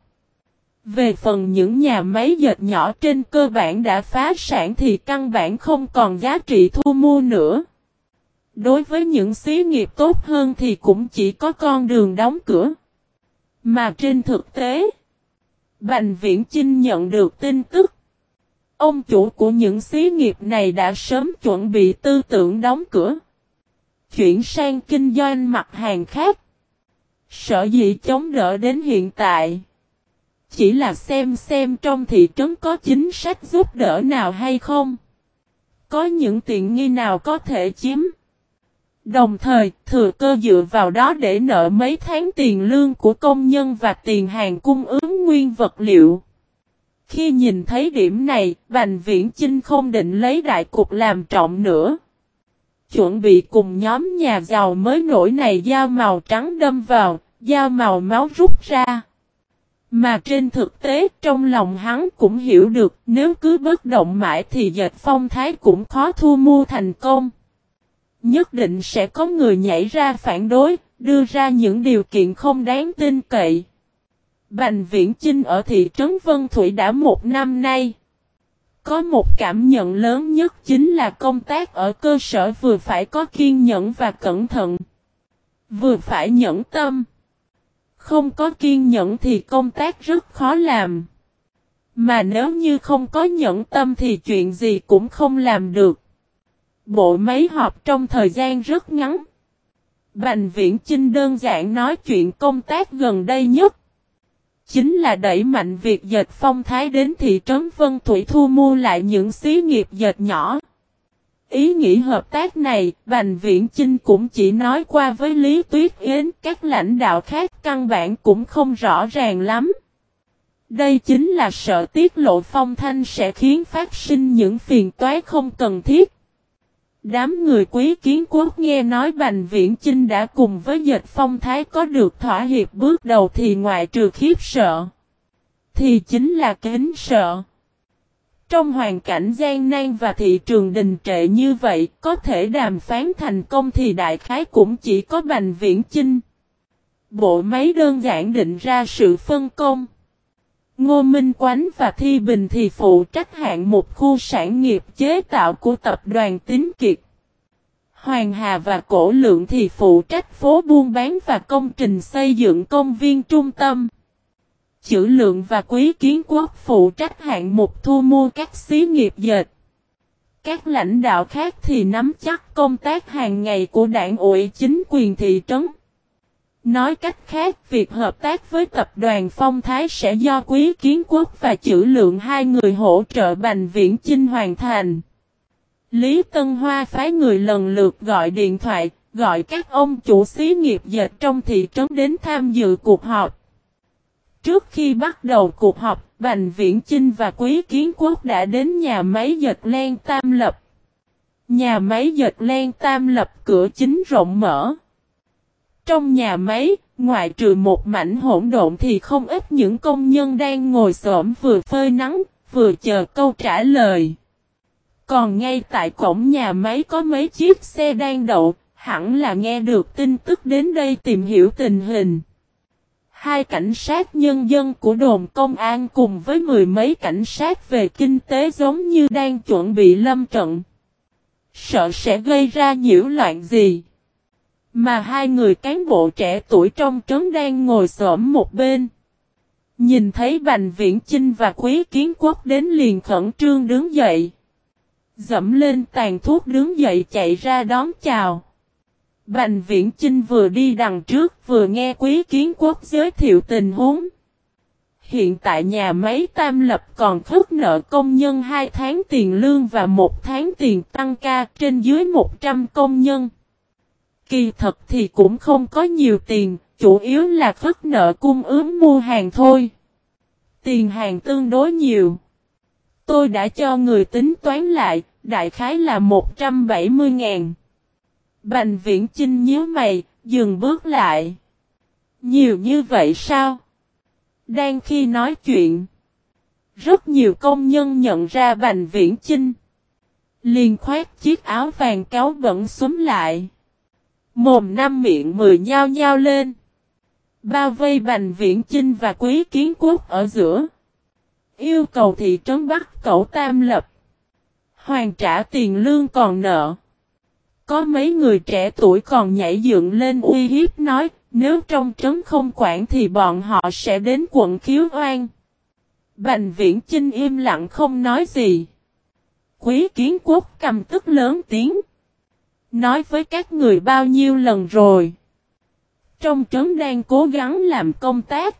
Về phần những nhà máy dệt nhỏ trên cơ bản đã phá sản thì căn bản không còn giá trị thu mua nữa. Đối với những xí nghiệp tốt hơn thì cũng chỉ có con đường đóng cửa. Mà trên thực tế, Bành Viễn Chinh nhận được tin tức. Ông chủ của những xí nghiệp này đã sớm chuẩn bị tư tưởng đóng cửa. Chuyển sang kinh doanh mặt hàng khác. Sở dĩ chống đỡ đến hiện tại. Chỉ là xem xem trong thị trấn có chính sách giúp đỡ nào hay không. Có những tiện nghi nào có thể chiếm. Đồng thời, thừa cơ dựa vào đó để nợ mấy tháng tiền lương của công nhân và tiền hàng cung ứng nguyên vật liệu. Khi nhìn thấy điểm này, Bành Viễn Chinh không định lấy đại cục làm trọng nữa. Chuẩn bị cùng nhóm nhà giàu mới nổi này da màu trắng đâm vào, da màu máu rút ra. Mà trên thực tế trong lòng hắn cũng hiểu được nếu cứ bất động mãi thì dệt phong thái cũng khó thu mua thành công nhất định sẽ có người nhảy ra phản đối, đưa ra những điều kiện không đáng tin cậy. Bành Viễn Chinh ở thị trấn Vân Thủy đã một năm nay. Có một cảm nhận lớn nhất chính là công tác ở cơ sở vừa phải có kiên nhẫn và cẩn thận. Vừa phải nhẫn tâm. Không có kiên nhẫn thì công tác rất khó làm. Mà nếu như không có nhẫn tâm thì chuyện gì cũng không làm được. Bộ máy họp trong thời gian rất ngắn. Bành viễn Chinh đơn giản nói chuyện công tác gần đây nhất. Chính là đẩy mạnh việc dệt phong thái đến thị trấn Vân Thủy thu mua lại những xí nghiệp dệt nhỏ. Ý nghĩ hợp tác này, Bành Viễn Chinh cũng chỉ nói qua với Lý Tuyết Yến, các lãnh đạo khác căn bản cũng không rõ ràng lắm. Đây chính là sợ tiết lộ phong thanh sẽ khiến phát sinh những phiền toái không cần thiết. Đám người quý kiến quốc nghe nói Bành Viễn Chinh đã cùng với dịch phong thái có được thỏa hiệp bước đầu thì ngoại trừ khiếp sợ. Thì chính là kính sợ. Trong hoàn cảnh gian nan và thị trường đình trệ như vậy, có thể đàm phán thành công thì đại khái cũng chỉ có Bành Viễn Chinh. Bộ máy đơn giản định ra sự phân công. Ngô Minh Quánh và Thi Bình thì phụ trách hạng một khu sản nghiệp chế tạo của tập đoàn Tín Kiệt. Hoàng Hà và Cổ Lượng thì phụ trách phố buôn bán và công trình xây dựng công viên trung tâm. Chữ Lượng và Quý Kiến Quốc phụ trách hạng mục thu mua các xí nghiệp dệt. Các lãnh đạo khác thì nắm chắc công tác hàng ngày của đảng ủy chính quyền thị trấn. Nói cách khác, việc hợp tác với tập đoàn Phong Thái sẽ do Quý Kiến Quốc và Chữ Lượng hai người hỗ trợ Bành Viễn Chinh hoàn thành. Lý Tân Hoa phái người lần lượt gọi điện thoại, gọi các ông chủ xí nghiệp dệt trong thị trấn đến tham dự cuộc họp. Trước khi bắt đầu cuộc họp, Bành Viễn Chinh và Quý Kiến Quốc đã đến nhà máy dệt len Tam Lập. Nhà máy dệt len Tam Lập cửa chính rộng mở. Trong nhà máy, ngoại trừ một mảnh hỗn độn thì không ít những công nhân đang ngồi xổm vừa phơi nắng, vừa chờ câu trả lời. Còn ngay tại cổng nhà máy có mấy chiếc xe đang đậu, hẳn là nghe được tin tức đến đây tìm hiểu tình hình. Hai cảnh sát nhân dân của đồn công an cùng với mười mấy cảnh sát về kinh tế giống như đang chuẩn bị lâm trận. Sợ sẽ gây ra nhiễu loạn gì. Mà hai người cán bộ trẻ tuổi trong trấn đang ngồi xổm một bên. Nhìn thấy Bành Viễn Chinh và Quý Kiến Quốc đến liền khẩn trương đứng dậy. Dẫm lên tàn thuốc đứng dậy chạy ra đón chào. Bành Viễn Chinh vừa đi đằng trước vừa nghe Quý Kiến Quốc giới thiệu tình huống. Hiện tại nhà máy Tam Lập còn khất nợ công nhân 2 tháng tiền lương và 1 tháng tiền tăng ca trên dưới 100 công nhân. Kỳ thật thì cũng không có nhiều tiền, chủ yếu là khất nợ cung ứng mua hàng thôi. Tiền hàng tương đối nhiều. Tôi đã cho người tính toán lại, đại khái là 170 ngàn. Bành viễn Trinh nhớ mày, dừng bước lại. Nhiều như vậy sao? Đang khi nói chuyện. Rất nhiều công nhân nhận ra Bành Viễn Chinh. Liền khoét chiếc áo vàng cáo bẩn xuống lại. Mồm năm miệng mười nhao nhao lên. Bao vây Bành Viễn Chinh và Quý Kiến Quốc ở giữa. Yêu cầu thị trấn bắt cậu Tam Lập. Hoàn trả tiền lương còn nợ. Có mấy người trẻ tuổi còn nhảy dựng lên uy hiếp nói, nếu trong trấn không quản thì bọn họ sẽ đến quận khiếu oan. Bành viễn Trinh im lặng không nói gì. Quý kiến quốc cầm tức lớn tiếng. Nói với các người bao nhiêu lần rồi. Trong trấn đang cố gắng làm công tác.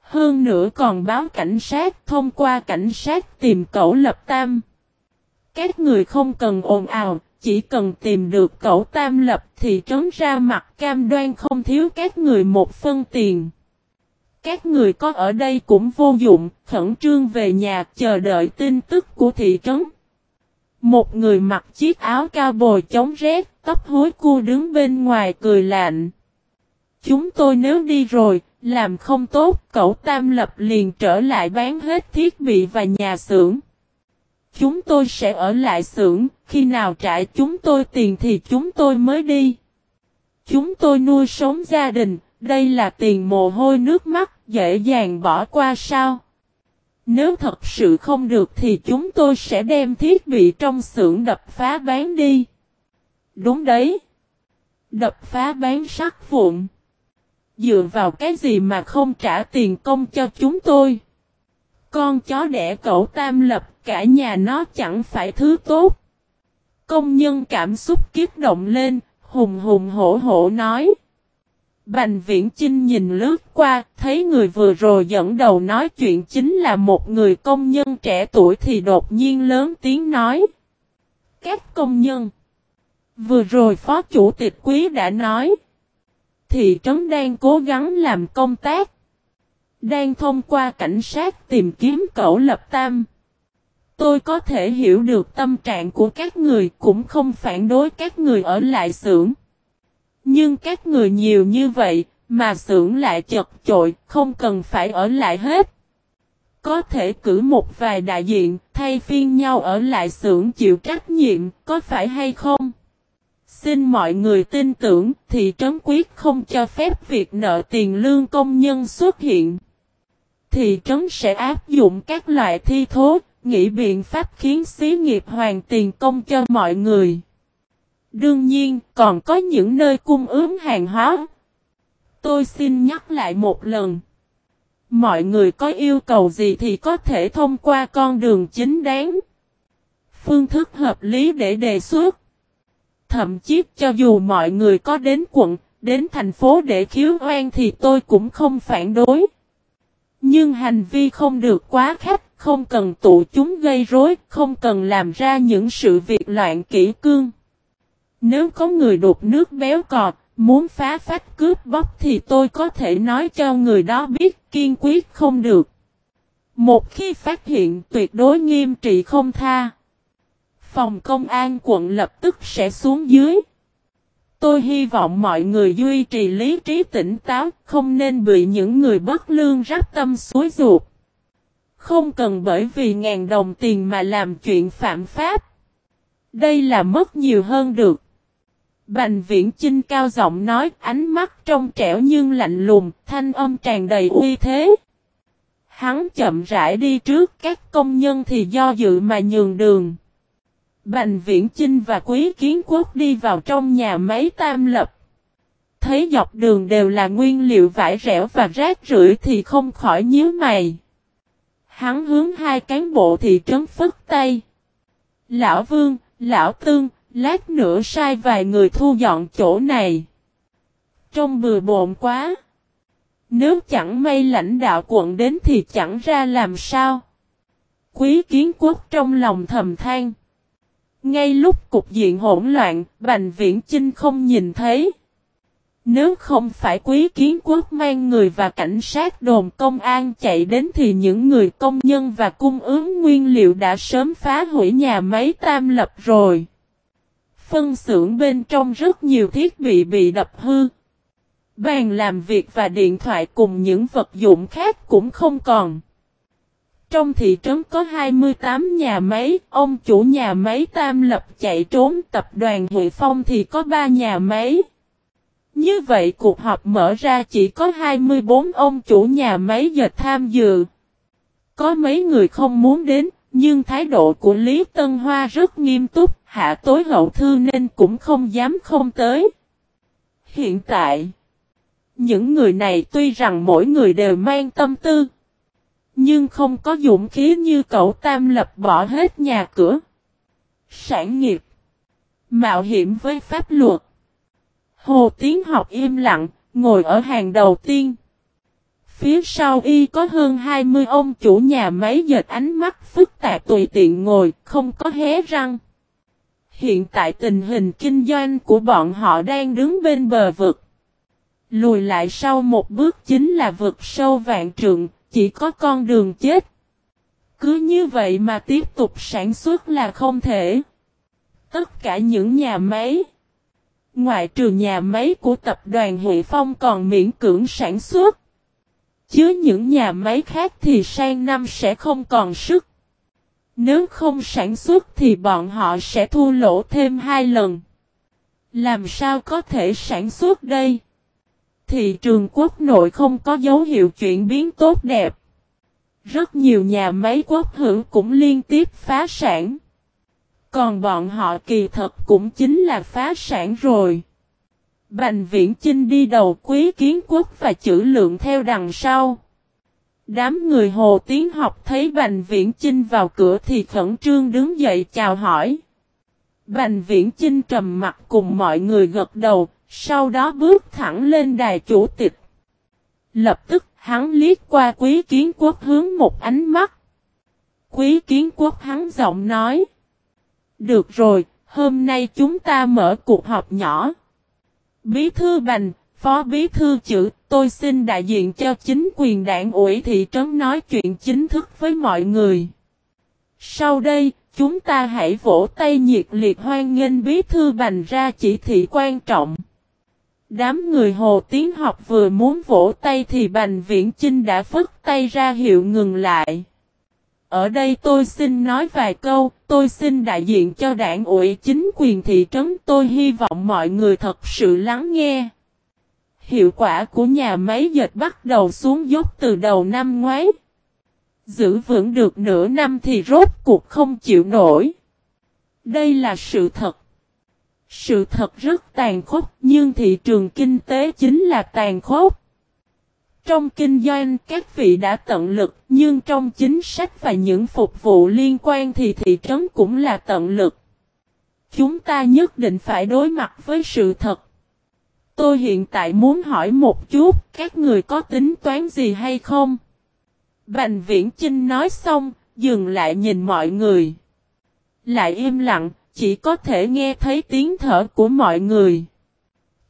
Hơn nữa còn báo cảnh sát thông qua cảnh sát tìm cậu lập tam. Các người không cần ồn ào, chỉ cần tìm được cậu tam lập thì trấn ra mặt cam đoan không thiếu các người một phân tiền. Các người có ở đây cũng vô dụng, khẩn trương về nhà chờ đợi tin tức của thị trấn. Một người mặc chiếc áo cao bồi chống rét, tóc hối cu đứng bên ngoài cười lạnh. Chúng tôi nếu đi rồi, làm không tốt, cậu Tam Lập liền trở lại bán hết thiết bị và nhà xưởng. Chúng tôi sẽ ở lại xưởng, khi nào trả chúng tôi tiền thì chúng tôi mới đi. Chúng tôi nuôi sống gia đình, đây là tiền mồ hôi nước mắt, dễ dàng bỏ qua sao? Nếu thật sự không được thì chúng tôi sẽ đem thiết bị trong xưởng đập phá bán đi. Đúng đấy. Đập phá bán sắt vụn. Dựa vào cái gì mà không trả tiền công cho chúng tôi? Con chó đẻ cậu tam lập cả nhà nó chẳng phải thứ tốt. Công nhân cảm xúc kiếp động lên, hùng hùng hổ hổ nói. Bành viễn Chinh nhìn lướt qua, thấy người vừa rồi dẫn đầu nói chuyện chính là một người công nhân trẻ tuổi thì đột nhiên lớn tiếng nói. Các công nhân. Vừa rồi phó chủ tịch quý đã nói. Thị trấn đang cố gắng làm công tác. Đang thông qua cảnh sát tìm kiếm cậu lập tam. Tôi có thể hiểu được tâm trạng của các người cũng không phản đối các người ở lại xưởng. Nhưng các người nhiều như vậy, mà xưởng lại chật chội, không cần phải ở lại hết. Có thể cử một vài đại diện, thay phiên nhau ở lại xưởng chịu trách nhiệm, có phải hay không? Xin mọi người tin tưởng, thị trấn quyết không cho phép việc nợ tiền lương công nhân xuất hiện. thị trấn sẽ áp dụng các loại thi thố, nghĩ biện pháp khiến xí nghiệp hoàn tiền công cho mọi người. Đương nhiên, còn có những nơi cung ứng hàng hóa. Tôi xin nhắc lại một lần. Mọi người có yêu cầu gì thì có thể thông qua con đường chính đáng. Phương thức hợp lý để đề xuất. Thậm chí cho dù mọi người có đến quận, đến thành phố để khiếu oan thì tôi cũng không phản đối. Nhưng hành vi không được quá khách, không cần tụ chúng gây rối, không cần làm ra những sự việc loạn kỹ cương. Nếu có người đục nước béo cọt, muốn phá phách cướp bóc thì tôi có thể nói cho người đó biết kiên quyết không được. Một khi phát hiện tuyệt đối nghiêm trị không tha. Phòng công an quận lập tức sẽ xuống dưới. Tôi hy vọng mọi người duy trì lý trí tỉnh táo, không nên bị những người bất lương rắc tâm suối ruột. Không cần bởi vì ngàn đồng tiền mà làm chuyện phạm pháp. Đây là mất nhiều hơn được. Bành viễn chinh cao giọng nói ánh mắt trong trẻo nhưng lạnh lùng, thanh âm tràn đầy uy thế. Hắn chậm rãi đi trước các công nhân thì do dự mà nhường đường. Bành viễn chinh và quý kiến quốc đi vào trong nhà máy tam lập. Thấy dọc đường đều là nguyên liệu vải rẻo và rác rưởi thì không khỏi nhíu mày. Hắn hướng hai cán bộ thị trấn phất tay. Lão Vương, Lão Tương, lát nữa sai vài người thu dọn chỗ này. Trông bừa bộn quá. Nếu chẳng may lãnh đạo quận đến thì chẳng ra làm sao. Quý kiến quốc trong lòng thầm than. Ngay lúc cục diện hỗn loạn, Bành Viễn Chinh không nhìn thấy. Nếu không phải quý kiến quốc mang người và cảnh sát đồn công an chạy đến thì những người công nhân và cung ứng nguyên liệu đã sớm phá hủy nhà máy tam lập rồi. Phân xưởng bên trong rất nhiều thiết bị bị đập hư. Bàn làm việc và điện thoại cùng những vật dụng khác cũng không còn. Trong thị trấn có 28 nhà máy, ông chủ nhà máy Tam Lập chạy trốn tập đoàn Huệ Phong thì có 3 nhà máy. Như vậy cuộc họp mở ra chỉ có 24 ông chủ nhà máy dệt tham dự. Có mấy người không muốn đến, nhưng thái độ của Lý Tân Hoa rất nghiêm túc, hạ tối hậu thư nên cũng không dám không tới. Hiện tại, những người này tuy rằng mỗi người đều mang tâm tư, nhưng không có dũng khí như cậu Tam Lập bỏ hết nhà cửa. Sản nghiệp. Mạo hiểm với pháp luật. Hồ Tiến học im lặng, ngồi ở hàng đầu tiên. Phía sau y có hơn 20 ông chủ nhà máy dệt ánh mắt phức tạp tùy tiện ngồi, không có hé răng. Hiện tại tình hình kinh doanh của bọn họ đang đứng bên bờ vực. Lùi lại sau một bước chính là vực sâu vạn trượng, chỉ có con đường chết. Cứ như vậy mà tiếp tục sản xuất là không thể. Tất cả những nhà máy, ngoại trừ nhà máy của tập đoàn Huệ Phong còn miễn cưỡng sản xuất. Chứ những nhà máy khác thì sang năm sẽ không còn sức. Nếu không sản xuất thì bọn họ sẽ thua lỗ thêm hai lần. Làm sao có thể sản xuất đây? Thị trường quốc nội không có dấu hiệu chuyển biến tốt đẹp. Rất nhiều nhà máy quốc hữu cũng liên tiếp phá sản. Còn bọn họ kỳ thật cũng chính là phá sản rồi. Bành viễn Chinh đi đầu quý kiến quốc và chữ lượng theo đằng sau. Đám người hồ tiến học thấy Bành Viễn Chinh vào cửa thì khẩn trương đứng dậy chào hỏi. Bành Viễn Chinh trầm mặt cùng mọi người gật đầu, sau đó bước thẳng lên đài chủ tịch. Lập tức hắn liếc qua quý kiến quốc hướng một ánh mắt. Quý kiến quốc hắn giọng nói. Được rồi, hôm nay chúng ta mở cuộc họp nhỏ. Bí thư bành, phó bí thư chữ, tôi xin đại diện cho chính quyền đảng ủy thị trấn nói chuyện chính thức với mọi người. Sau đây, chúng ta hãy vỗ tay nhiệt liệt hoan nghênh bí thư bành ra chỉ thị quan trọng. Đám người Hồ Tiến học vừa muốn vỗ tay thì Bành Viễn Chinh đã phất tay ra hiệu ngừng lại. Ở đây tôi xin nói vài câu, tôi xin đại diện cho đảng ủy chính quyền thị trấn tôi hy vọng mọi người thật sự lắng nghe. Hiệu quả của nhà máy dệt bắt đầu xuống dốc từ đầu năm ngoái. Giữ vững được nửa năm thì rốt cuộc không chịu nổi. Đây là sự thật. Sự thật rất tàn khốc nhưng thị trường kinh tế chính là tàn khốc. Trong kinh doanh các vị đã tận lực nhưng trong chính sách và những phục vụ liên quan thì thị trấn cũng là tận lực. Chúng ta nhất định phải đối mặt với sự thật. Tôi hiện tại muốn hỏi một chút, các người có tính toán gì hay không? Bành viễn trinh nói xong, dừng lại nhìn mọi người. Lại im lặng, chỉ có thể nghe thấy tiếng thở của mọi người.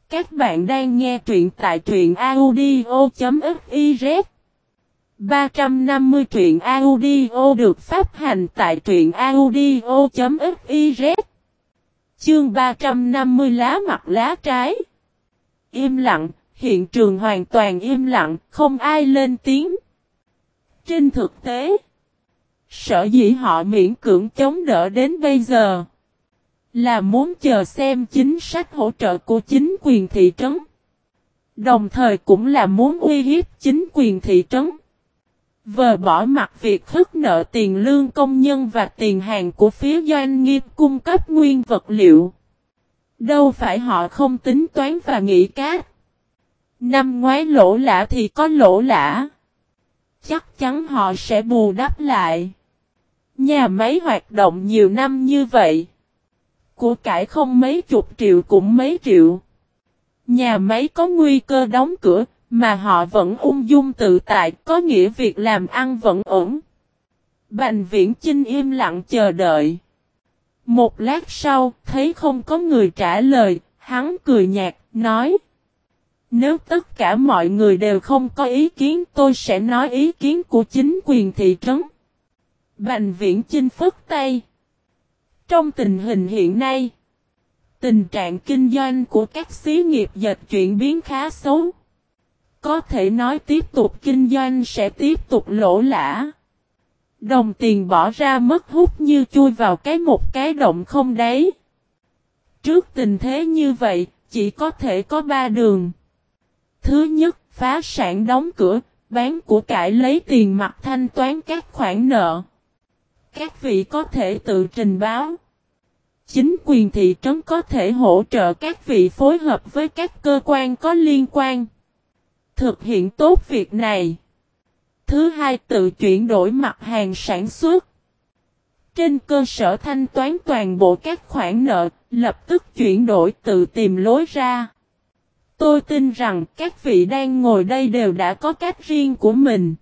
Các bạn đang nghe truyện tại truyện audio.fiz 350 truyện audio được phát hành tại truyện audio.fiz Chương 350 lá mặt lá trái. Im lặng, hiện trường hoàn toàn im lặng, không ai lên tiếng. Trên thực tế, sở dĩ họ miễn cưỡng chống đỡ đến bây giờ là muốn chờ xem chính sách hỗ trợ của chính quyền thị trấn. Đồng thời cũng là muốn uy hiếp chính quyền thị trấn. Vờ bỏ mặt việc khất nợ tiền lương công nhân và tiền hàng của phía doanh nghiệp cung cấp nguyên vật liệu. Đâu phải họ không tính toán và nghĩ cát. Năm ngoái lỗ lã thì có lỗ lã. Chắc chắn họ sẽ bù đắp lại. Nhà máy hoạt động nhiều năm như vậy. Của cải không mấy chục triệu cũng mấy triệu. Nhà máy có nguy cơ đóng cửa, mà họ vẫn ung dung tự tại, có nghĩa việc làm ăn vẫn ổn. Bành viễn Trinh im lặng chờ đợi. Một lát sau, thấy không có người trả lời, hắn cười nhạt, nói. Nếu tất cả mọi người đều không có ý kiến tôi sẽ nói ý kiến của chính quyền thị trấn. Bành viễn chinh phất tay. Trong tình hình hiện nay, tình trạng kinh doanh của các xí nghiệp dệt chuyển biến khá xấu. Có thể nói tiếp tục kinh doanh sẽ tiếp tục lỗ lã. Đồng tiền bỏ ra mất hút như chui vào cái một cái động không đấy. Trước tình thế như vậy, chỉ có thể có ba đường. Thứ nhất, phá sản đóng cửa, bán của cải lấy tiền mặt thanh toán các khoản nợ. Các vị có thể tự trình báo. Chính quyền thị trấn có thể hỗ trợ các vị phối hợp với các cơ quan có liên quan. Thực hiện tốt việc này. Thứ hai tự chuyển đổi mặt hàng sản xuất. Trên cơ sở thanh toán toàn bộ các khoản nợ, lập tức chuyển đổi tự tìm lối ra. Tôi tin rằng các vị đang ngồi đây đều đã có cách riêng của mình.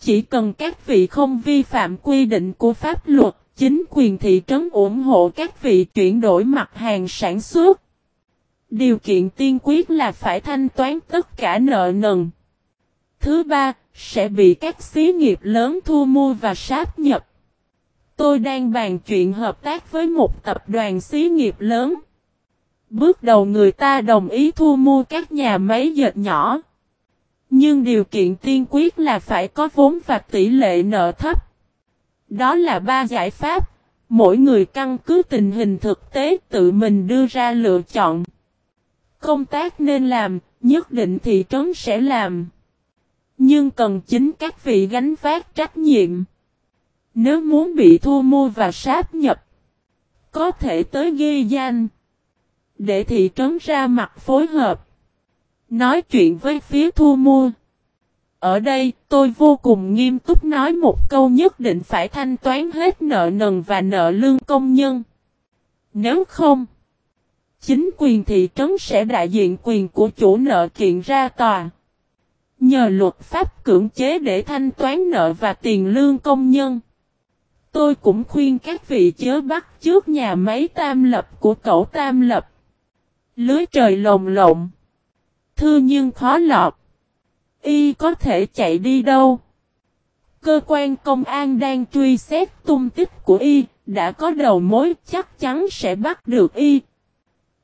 Chỉ cần các vị không vi phạm quy định của pháp luật, chính quyền thị trấn ủng hộ các vị chuyển đổi mặt hàng sản xuất. Điều kiện tiên quyết là phải thanh toán tất cả nợ nần. Thứ ba, sẽ bị các xí nghiệp lớn thu mua và sáp nhập. Tôi đang bàn chuyện hợp tác với một tập đoàn xí nghiệp lớn. Bước đầu người ta đồng ý thu mua các nhà máy dệt nhỏ. Nhưng điều kiện tiên quyết là phải có vốn và tỷ lệ nợ thấp. Đó là ba giải pháp. Mỗi người căn cứ tình hình thực tế tự mình đưa ra lựa chọn. Công tác nên làm, nhất định thị trấn sẽ làm. Nhưng cần chính các vị gánh vác trách nhiệm. Nếu muốn bị thu mua và sáp nhập, có thể tới ghi danh. Để thị trấn ra mặt phối hợp. Nói chuyện với phía thu mua. Ở đây, tôi vô cùng nghiêm túc nói một câu nhất định phải thanh toán hết nợ nần và nợ lương công nhân. Nếu không, chính quyền thị trấn sẽ đại diện quyền của chủ nợ kiện ra tòa. Nhờ luật pháp cưỡng chế để thanh toán nợ và tiền lương công nhân. Tôi cũng khuyên các vị chớ bắt trước nhà máy tam lập của cậu tam lập. Lưới trời lồng lộng. Thư nhưng khó lọt. Y có thể chạy đi đâu? Cơ quan công an đang truy xét tung tích của Y, đã có đầu mối chắc chắn sẽ bắt được Y.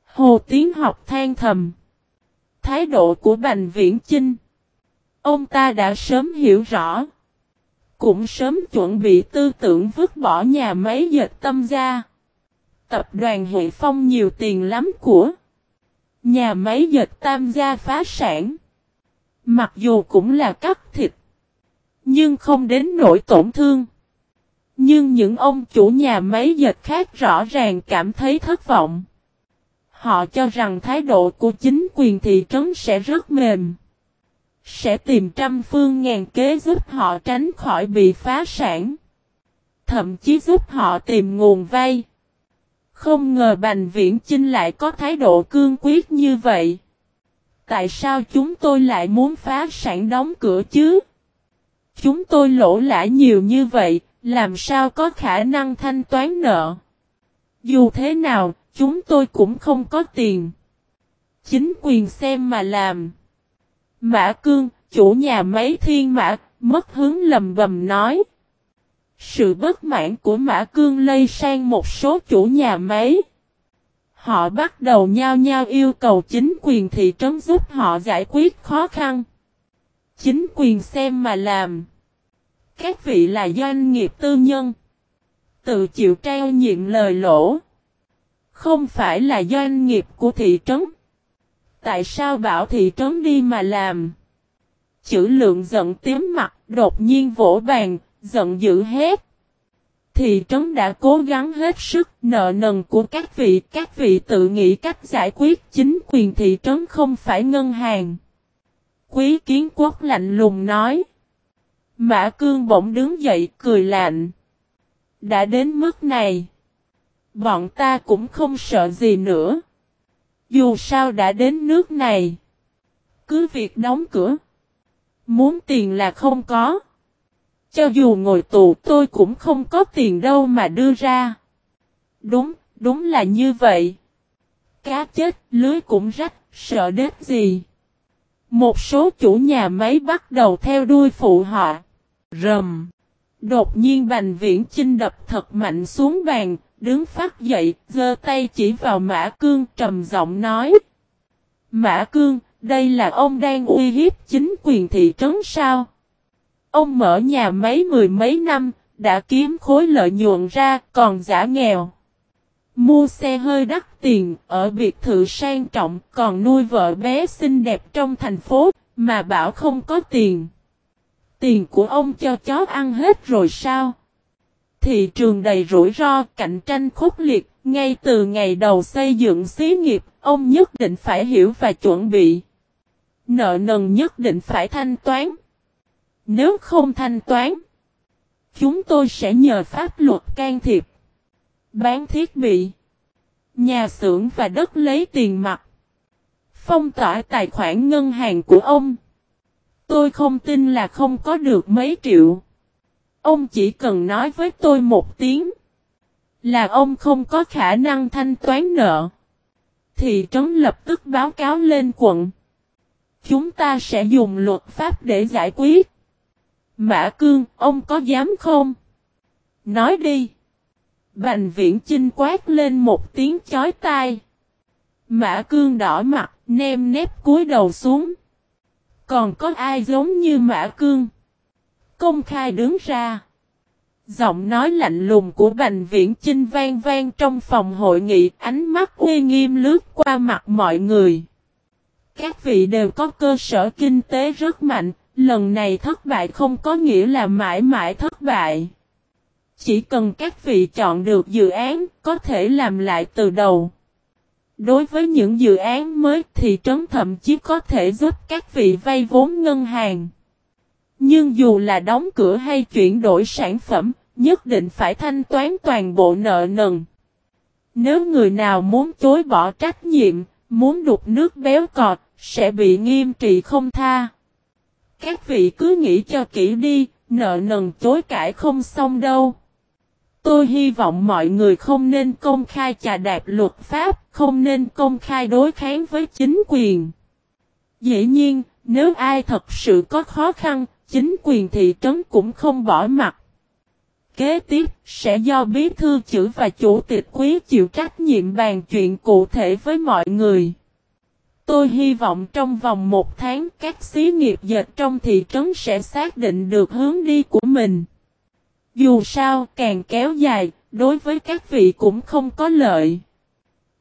Hồ Tiến học than thầm. Thái độ của Bành Viễn Chinh. Ông ta đã sớm hiểu rõ. Cũng sớm chuẩn bị tư tưởng vứt bỏ nhà máy dệt tâm ra. Tập đoàn Hệ Phong nhiều tiền lắm của. Nhà máy dệt tam gia phá sản. Mặc dù cũng là cắt thịt. nhưng không đến nỗi tổn thương. Nhưng những ông chủ nhà máy dệt khác rõ ràng cảm thấy thất vọng. Họ cho rằng thái độ của chính quyền thị trấn sẽ rất mềm. Sẽ tìm trăm phương ngàn kế giúp họ tránh khỏi bị phá sản. Thậm chí giúp họ tìm nguồn vay. Không ngờ Bành Viễn Chinh lại có thái độ cương quyết như vậy. Tại sao chúng tôi lại muốn phá sản đóng cửa chứ? Chúng tôi lỗ lã nhiều như vậy, làm sao có khả năng thanh toán nợ? Dù thế nào, chúng tôi cũng không có tiền. Chính quyền xem mà làm. Mã Cương, chủ nhà máy thiên mã, mất hướng lầm bầm nói. Sự bất mãn của Mã Cương lây sang một số chủ nhà máy. Họ bắt đầu nhao nhao yêu cầu chính quyền thị trấn giúp họ giải quyết khó khăn. Chính quyền xem mà làm. Các vị là doanh nghiệp tư nhân. Tự chịu trao nhiệm lời lỗ. Không phải là doanh nghiệp của thị trấn. Tại sao bảo thị trấn đi mà làm? Chữ lượng giận tím mặt, đột nhiên vỗ bàn, giận dữ hết. Thị trấn đã cố gắng hết sức nợ nần của các vị, các vị tự nghĩ cách giải quyết chính quyền thị trấn không phải ngân hàng. Quý kiến quốc lạnh lùng nói. Mã cương bỗng đứng dậy cười lạnh. Đã đến mức này. Bọn ta cũng không sợ gì nữa. Dù sao đã đến nước này. Cứ việc đóng cửa. Muốn tiền là không có. Cho dù ngồi tù tôi cũng không có tiền đâu mà đưa ra. Đúng, đúng là như vậy. Cá chết, lưới cũng rách, sợ đến gì. Một số chủ nhà máy bắt đầu theo đuôi phụ họ. Rầm. Đột nhiên Bành Viễn Chinh đập thật mạnh xuống bàn, đứng phát dậy, giơ tay chỉ vào Mã Cương trầm giọng nói. Mã Cương, đây là ông đang uy hiếp chính quyền thị trấn sao? Ông mở nhà mấy mười mấy năm, đã kiếm khối lợi nhuận ra, còn giả nghèo. Mua xe hơi đắt tiền, ở biệt thự sang trọng, còn nuôi vợ bé xinh đẹp trong thành phố, mà bảo không có tiền. Tiền của ông cho chó ăn hết rồi sao? Thị trường đầy rủi ro, cạnh tranh khốc liệt, ngay từ ngày đầu xây dựng xí nghiệp, ông nhất định phải hiểu và chuẩn bị. Nợ nần nhất định phải thanh toán. Nếu không thanh toán, chúng tôi sẽ nhờ pháp luật can thiệp. Bán thiết bị, nhà xưởng và đất lấy tiền mặt. Phong tỏa tài khoản ngân hàng của ông. Tôi không tin là không có được mấy triệu. Ông chỉ cần nói với tôi một tiếng. Là ông không có khả năng thanh toán nợ. Thị trấn lập tức báo cáo lên quận. Chúng ta sẽ dùng luật pháp để giải quyết. Mã Cương, ông có dám không? Nói đi. Bành viễn chinh quát lên một tiếng chói tai. Mã Cương đỏ mặt, nem nếp cúi đầu xuống. Còn có ai giống như Mã Cương? Công khai đứng ra. Giọng nói lạnh lùng của Bành Viễn Chinh vang vang trong phòng hội nghị, ánh mắt uy nghiêm lướt qua mặt mọi người. Các vị đều có cơ sở kinh tế rất mạnh, lần này thất bại không có nghĩa là mãi mãi thất bại. Chỉ cần các vị chọn được dự án, có thể làm lại từ đầu. Đối với những dự án mới thì trấn thậm chí có thể giúp các vị vay vốn ngân hàng. Nhưng dù là đóng cửa hay chuyển đổi sản phẩm, nhất định phải thanh toán toàn bộ nợ nần. Nếu người nào muốn chối bỏ trách nhiệm, muốn đục nước béo cọt, sẽ bị nghiêm trị không tha. Các vị cứ nghĩ cho kỹ đi, nợ nần chối cãi không xong đâu. Tôi hy vọng mọi người không nên công khai trà đạp luật pháp, không nên công khai đối kháng với chính quyền. Dĩ nhiên, nếu ai thật sự có khó khăn, chính quyền thị trấn cũng không bỏ mặt. Kế tiếp, sẽ do bí thư chữ và chủ tịch quý chịu trách nhiệm bàn chuyện cụ thể với mọi người. Tôi hy vọng trong vòng một tháng các xí nghiệp dệt trong thị trấn sẽ xác định được hướng đi của mình. Dù sao càng kéo dài, đối với các vị cũng không có lợi.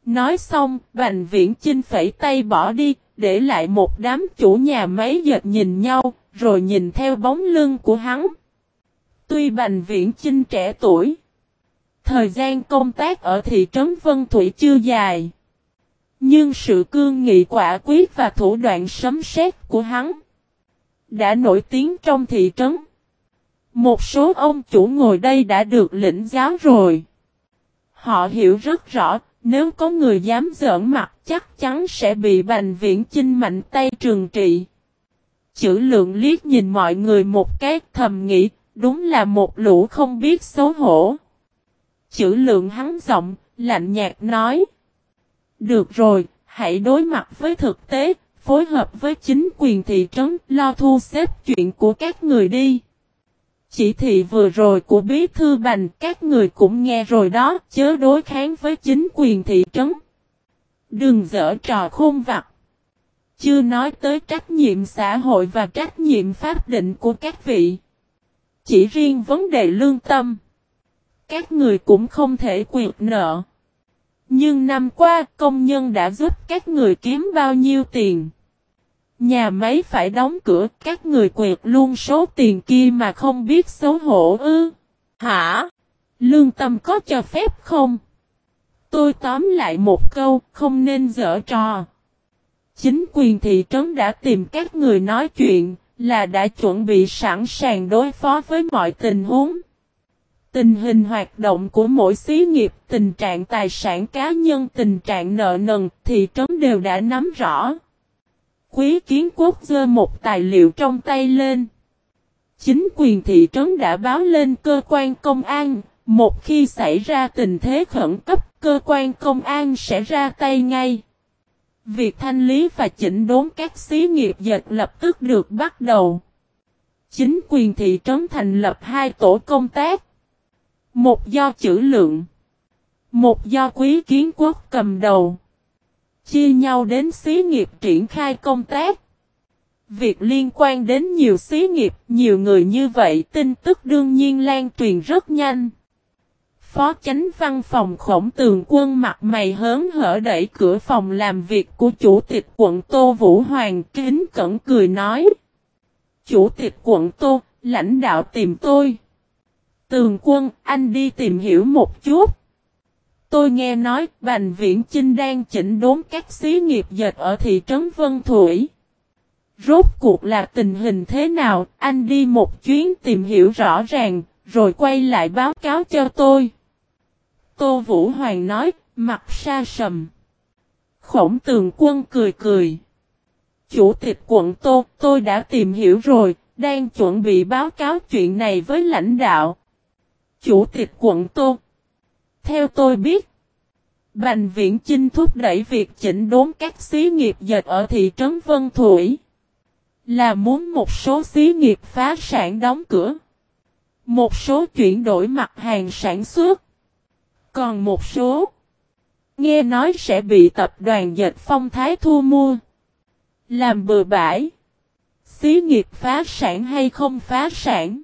Nói xong, Bành Viễn Chinh phẩy tay bỏ đi, để lại một đám chủ nhà máy dệt nhìn nhau, rồi nhìn theo bóng lưng của hắn. Tuy Bành Viễn Chinh trẻ tuổi, thời gian công tác ở thị trấn Vân Thủy chưa dài. Nhưng sự cương nghị quả quyết và thủ đoạn sấm sét của hắn đã nổi tiếng trong thị trấn. Một số ông chủ ngồi đây đã được lĩnh giáo rồi. Họ hiểu rất rõ, nếu có người dám giỡn mặt chắc chắn sẽ bị Bành Viễn Chinh mạnh tay trừng trị. Chữ lượng liếc nhìn mọi người một cái thầm nghĩ, đúng là một lũ không biết xấu hổ. Chữ lượng hắn giọng, lạnh nhạt nói. Được rồi, hãy đối mặt với thực tế, phối hợp với chính quyền thị trấn, lo thu xếp chuyện của các người đi. Chỉ thị vừa rồi của bí thư bành các người cũng nghe rồi đó, chớ đối kháng với chính quyền thị trấn. Đừng dở trò khôn vặt. Chưa nói tới trách nhiệm xã hội và trách nhiệm pháp định của các vị. Chỉ riêng vấn đề lương tâm. Các người cũng không thể quyệt nợ. Nhưng năm qua công nhân đã giúp các người kiếm bao nhiêu tiền. Nhà máy phải đóng cửa, các người quẹt luôn số tiền kia mà không biết xấu hổ ư. Hả? Lương tâm có cho phép không? Tôi tóm lại một câu, không nên dở trò. Chính quyền thị trấn đã tìm các người nói chuyện, là đã chuẩn bị sẵn sàng đối phó với mọi tình huống. Tình hình hoạt động của mỗi xí nghiệp, tình trạng tài sản cá nhân, tình trạng nợ nần, thị trấn đều đã nắm rõ. Quý kiến quốc dơ một tài liệu trong tay lên. Chính quyền thị trấn đã báo lên cơ quan công an, một khi xảy ra tình thế khẩn cấp, cơ quan công an sẽ ra tay ngay. Việc thanh lý và chỉnh đốn các xí nghiệp dệt lập tức được bắt đầu. Chính quyền thị trấn thành lập hai tổ công tác. Một do chữ lượng. Một do quý kiến quốc cầm đầu. Chia nhau đến xí nghiệp triển khai công tác. Việc liên quan đến nhiều xí nghiệp, nhiều người như vậy tin tức đương nhiên lan truyền rất nhanh. Phó chánh văn phòng khổng tường quân mặt mày hớn hở đẩy cửa phòng làm việc của chủ tịch quận Tô Vũ Hoàng kính cẩn cười nói. Chủ tịch quận Tô, lãnh đạo tìm tôi. Tường quân, anh đi tìm hiểu một chút. Tôi nghe nói Bành Viễn Chinh đang chỉnh đốn các xí nghiệp dệt ở thị trấn Vân Thủy. Rốt cuộc là tình hình thế nào, anh đi một chuyến tìm hiểu rõ ràng, rồi quay lại báo cáo cho tôi. Tô Vũ Hoàng nói, mặt xa sầm. Khổng tường quân cười cười. Chủ tịch quận Tô, tôi đã tìm hiểu rồi, đang chuẩn bị báo cáo chuyện này với lãnh đạo. Chủ tịch quận Tô. Theo tôi biết, Bành Viễn Chinh thúc đẩy việc chỉnh đốn các xí nghiệp dệt ở thị trấn Vân Thủy. Là muốn một số xí nghiệp phá sản đóng cửa. Một số chuyển đổi mặt hàng sản xuất. Còn một số, nghe nói sẽ bị tập đoàn dệt phong thái thu mua. Làm bừa bãi. Xí nghiệp phá sản hay không phá sản.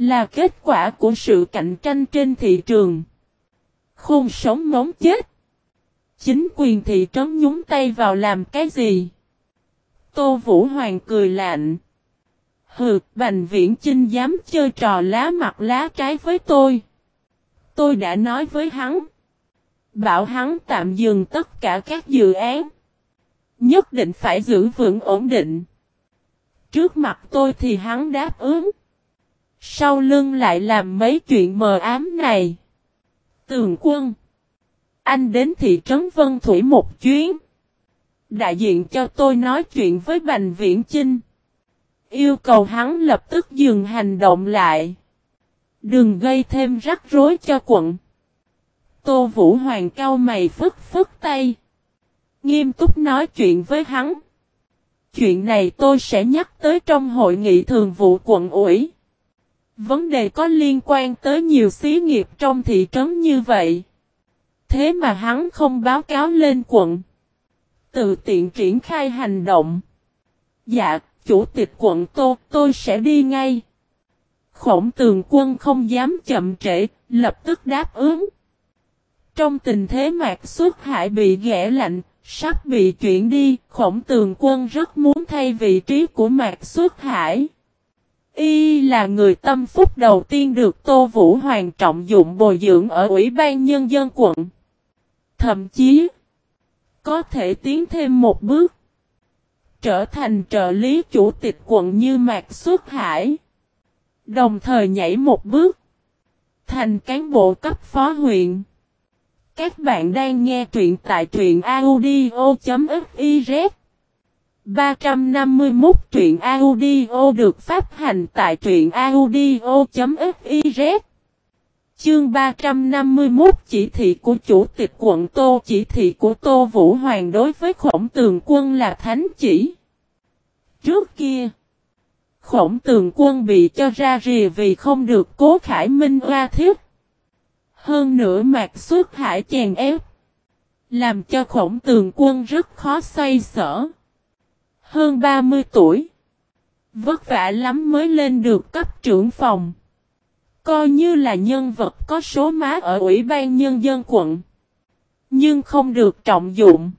Là kết quả của sự cạnh tranh trên thị trường. Không sống móng chết. Chính quyền thị trấn nhúng tay vào làm cái gì? Tô Vũ Hoàng cười lạnh. Hừ, Bành Viễn Chinh dám chơi trò lá mặt lá trái với tôi. Tôi đã nói với hắn. Bảo hắn tạm dừng tất cả các dự án. Nhất định phải giữ vững ổn định. Trước mặt tôi thì hắn đáp ứng. Sau lưng lại làm mấy chuyện mờ ám này. Tường quân. Anh đến thị trấn Vân Thủy một chuyến. Đại diện cho tôi nói chuyện với Bành Viễn Chinh. Yêu cầu hắn lập tức dừng hành động lại. Đừng gây thêm rắc rối cho quận. Tô Vũ Hoàng cao mày phức phức tay. Nghiêm túc nói chuyện với hắn. Chuyện này tôi sẽ nhắc tới trong hội nghị thường vụ quận ủy. Vấn đề có liên quan tới nhiều xí nghiệp trong thị trấn như vậy. Thế mà hắn không báo cáo lên quận. Tự tiện triển khai hành động. Dạ, chủ tịch quận Tô, tôi sẽ đi ngay. Khổng tường quân không dám chậm trễ, lập tức đáp ứng. Trong tình thế mạc xuất hải bị ghẻ lạnh, sắp bị chuyển đi, khổng tường quân rất muốn thay vị trí của Mạc Xuất Hải. Y là người tâm phúc đầu tiên được Tô Vũ Hoàng trọng dụng bồi dưỡng ở Ủy ban Nhân dân quận. Thậm chí, có thể tiến thêm một bước. Trở thành trợ lý chủ tịch quận như Mạc Xuất Hải. Đồng thời nhảy một bước. Thành cán bộ cấp phó huyện. Các bạn đang nghe truyện tại truyện audio.fif 351 truyện audio được phát hành tại truyện audio.fiz Chương 351 chỉ thị của chủ tịch quận Tô chỉ thị của Tô Vũ Hoàng đối với khổng tường quân là thánh chỉ. Trước kia, khổng tường quân bị cho ra rìa vì không được cố khải minh hoa thiết. Hơn nữa mạc xuất hải chèn ép. Làm cho khổng tường quân rất khó xoay sở. Hơn 30 tuổi. Vất vả lắm mới lên được cấp trưởng phòng. Coi như là nhân vật có số má ở Ủy ban Nhân dân quận. Nhưng không được trọng dụng.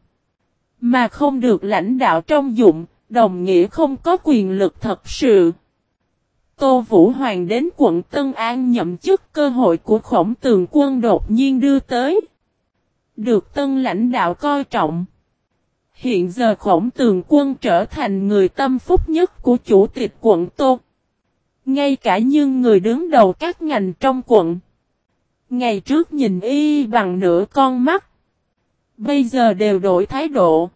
Mà không được lãnh đạo trong dụng, đồng nghĩa không có quyền lực thật sự. Tô Vũ Hoàng đến quận Tân An nhậm chức cơ hội của khổng tường quân đột nhiên đưa tới. Được tân lãnh đạo coi trọng. Hiện giờ khổng tường quân trở thành người tâm phúc nhất của chủ tịch quận Tô. Ngay cả những người đứng đầu các ngành trong quận. Ngày trước nhìn y bằng nửa con mắt. Bây giờ đều đổi thái độ.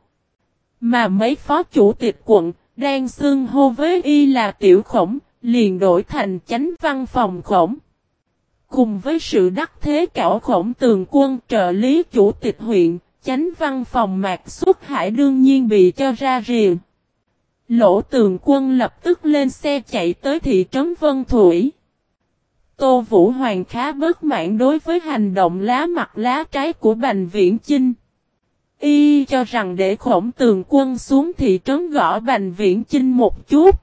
Mà mấy phó chủ tịch quận đang xưng hô với y là tiểu khổng, liền đổi thành chánh văn phòng khổng. Cùng với sự đắc thế cảo khổng tường quân trợ lý chủ tịch huyện, chánh văn phòng mạc xuất hải đương nhiên bị cho ra rìa. Lỗ tường quân lập tức lên xe chạy tới thị trấn Vân Thủy. Tô Vũ Hoàng khá bất mãn đối với hành động lá mặt lá trái của Bành Viễn Chinh. Y cho rằng để khổng tường quân xuống thị trấn gõ Bành Viễn Chinh một chút.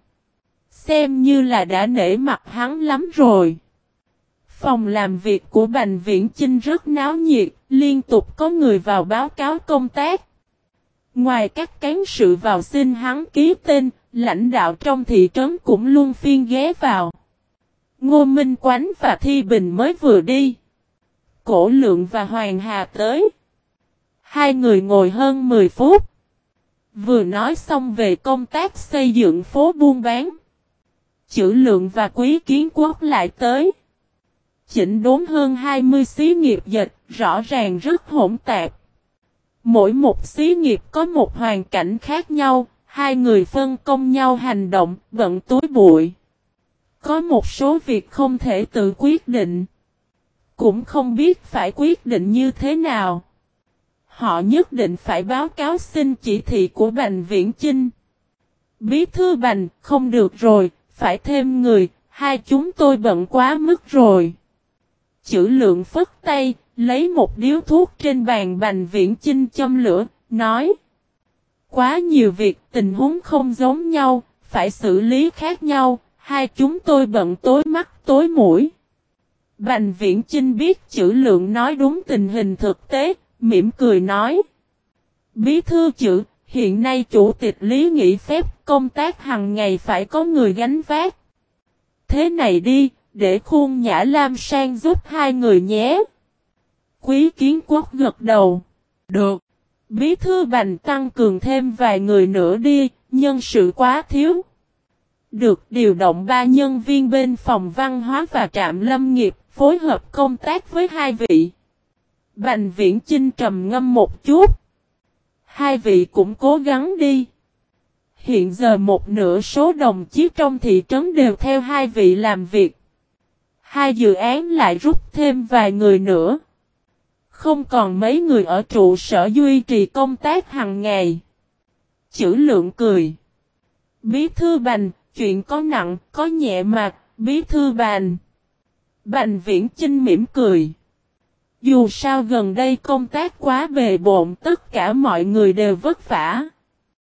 Xem như là đã nể mặt hắn lắm rồi. Phòng làm việc của Bành Viễn Chinh rất náo nhiệt, liên tục có người vào báo cáo công tác. Ngoài các cán sự vào xin hắn ký tên, lãnh đạo trong thị trấn cũng luôn phiên ghé vào. Ngô Minh Quánh và Thi Bình mới vừa đi. Cổ Lượng và Hoàng Hà tới. Hai người ngồi hơn 10 phút. Vừa nói xong về công tác xây dựng phố buôn bán. Chữ Lượng và Quý Kiến Quốc lại tới. Chỉnh đốn hơn 20 xí nghiệp dịch, rõ ràng rất hỗn tạp. Mỗi một xí nghiệp có một hoàn cảnh khác nhau, hai người phân công nhau hành động, vận túi bụi. Có một số việc không thể tự quyết định. Cũng không biết phải quyết định như thế nào. Họ nhất định phải báo cáo xin chỉ thị của Bành Viễn Chinh. Bí thư Bành, không được rồi, phải thêm người, hai chúng tôi bận quá mức rồi. Chữ lượng phất tay, lấy một điếu thuốc trên bàn Bành Viễn Chinh châm lửa, nói. Quá nhiều việc, tình huống không giống nhau, phải xử lý khác nhau, hai chúng tôi bận tối mắt tối mũi. Bành Viễn Chinh biết chữ lượng nói đúng tình hình thực tế, mỉm cười nói. Bí thư chữ, hiện nay chủ tịch lý nghỉ phép công tác hàng ngày phải có người gánh vác. Thế này đi, để khuôn nhã lam sang giúp hai người nhé. Quý kiến quốc gật đầu. Được. Bí thư bành tăng cường thêm vài người nữa đi, nhân sự quá thiếu. Được điều động ba nhân viên bên phòng văn hóa và trạm lâm nghiệp, phối hợp công tác với hai vị. Bành viễn chinh trầm ngâm một chút. Hai vị cũng cố gắng đi. Hiện giờ một nửa số đồng chí trong thị trấn đều theo hai vị làm việc. Hai dự án lại rút thêm vài người nữa. Không còn mấy người ở trụ sở duy trì công tác hàng ngày. Chữ lượng cười. Bí thư bành, chuyện có nặng, có nhẹ mà, bí thư bành. Bành viễn chinh mỉm cười. Dù sao gần đây công tác quá bề bộn tất cả mọi người đều vất vả.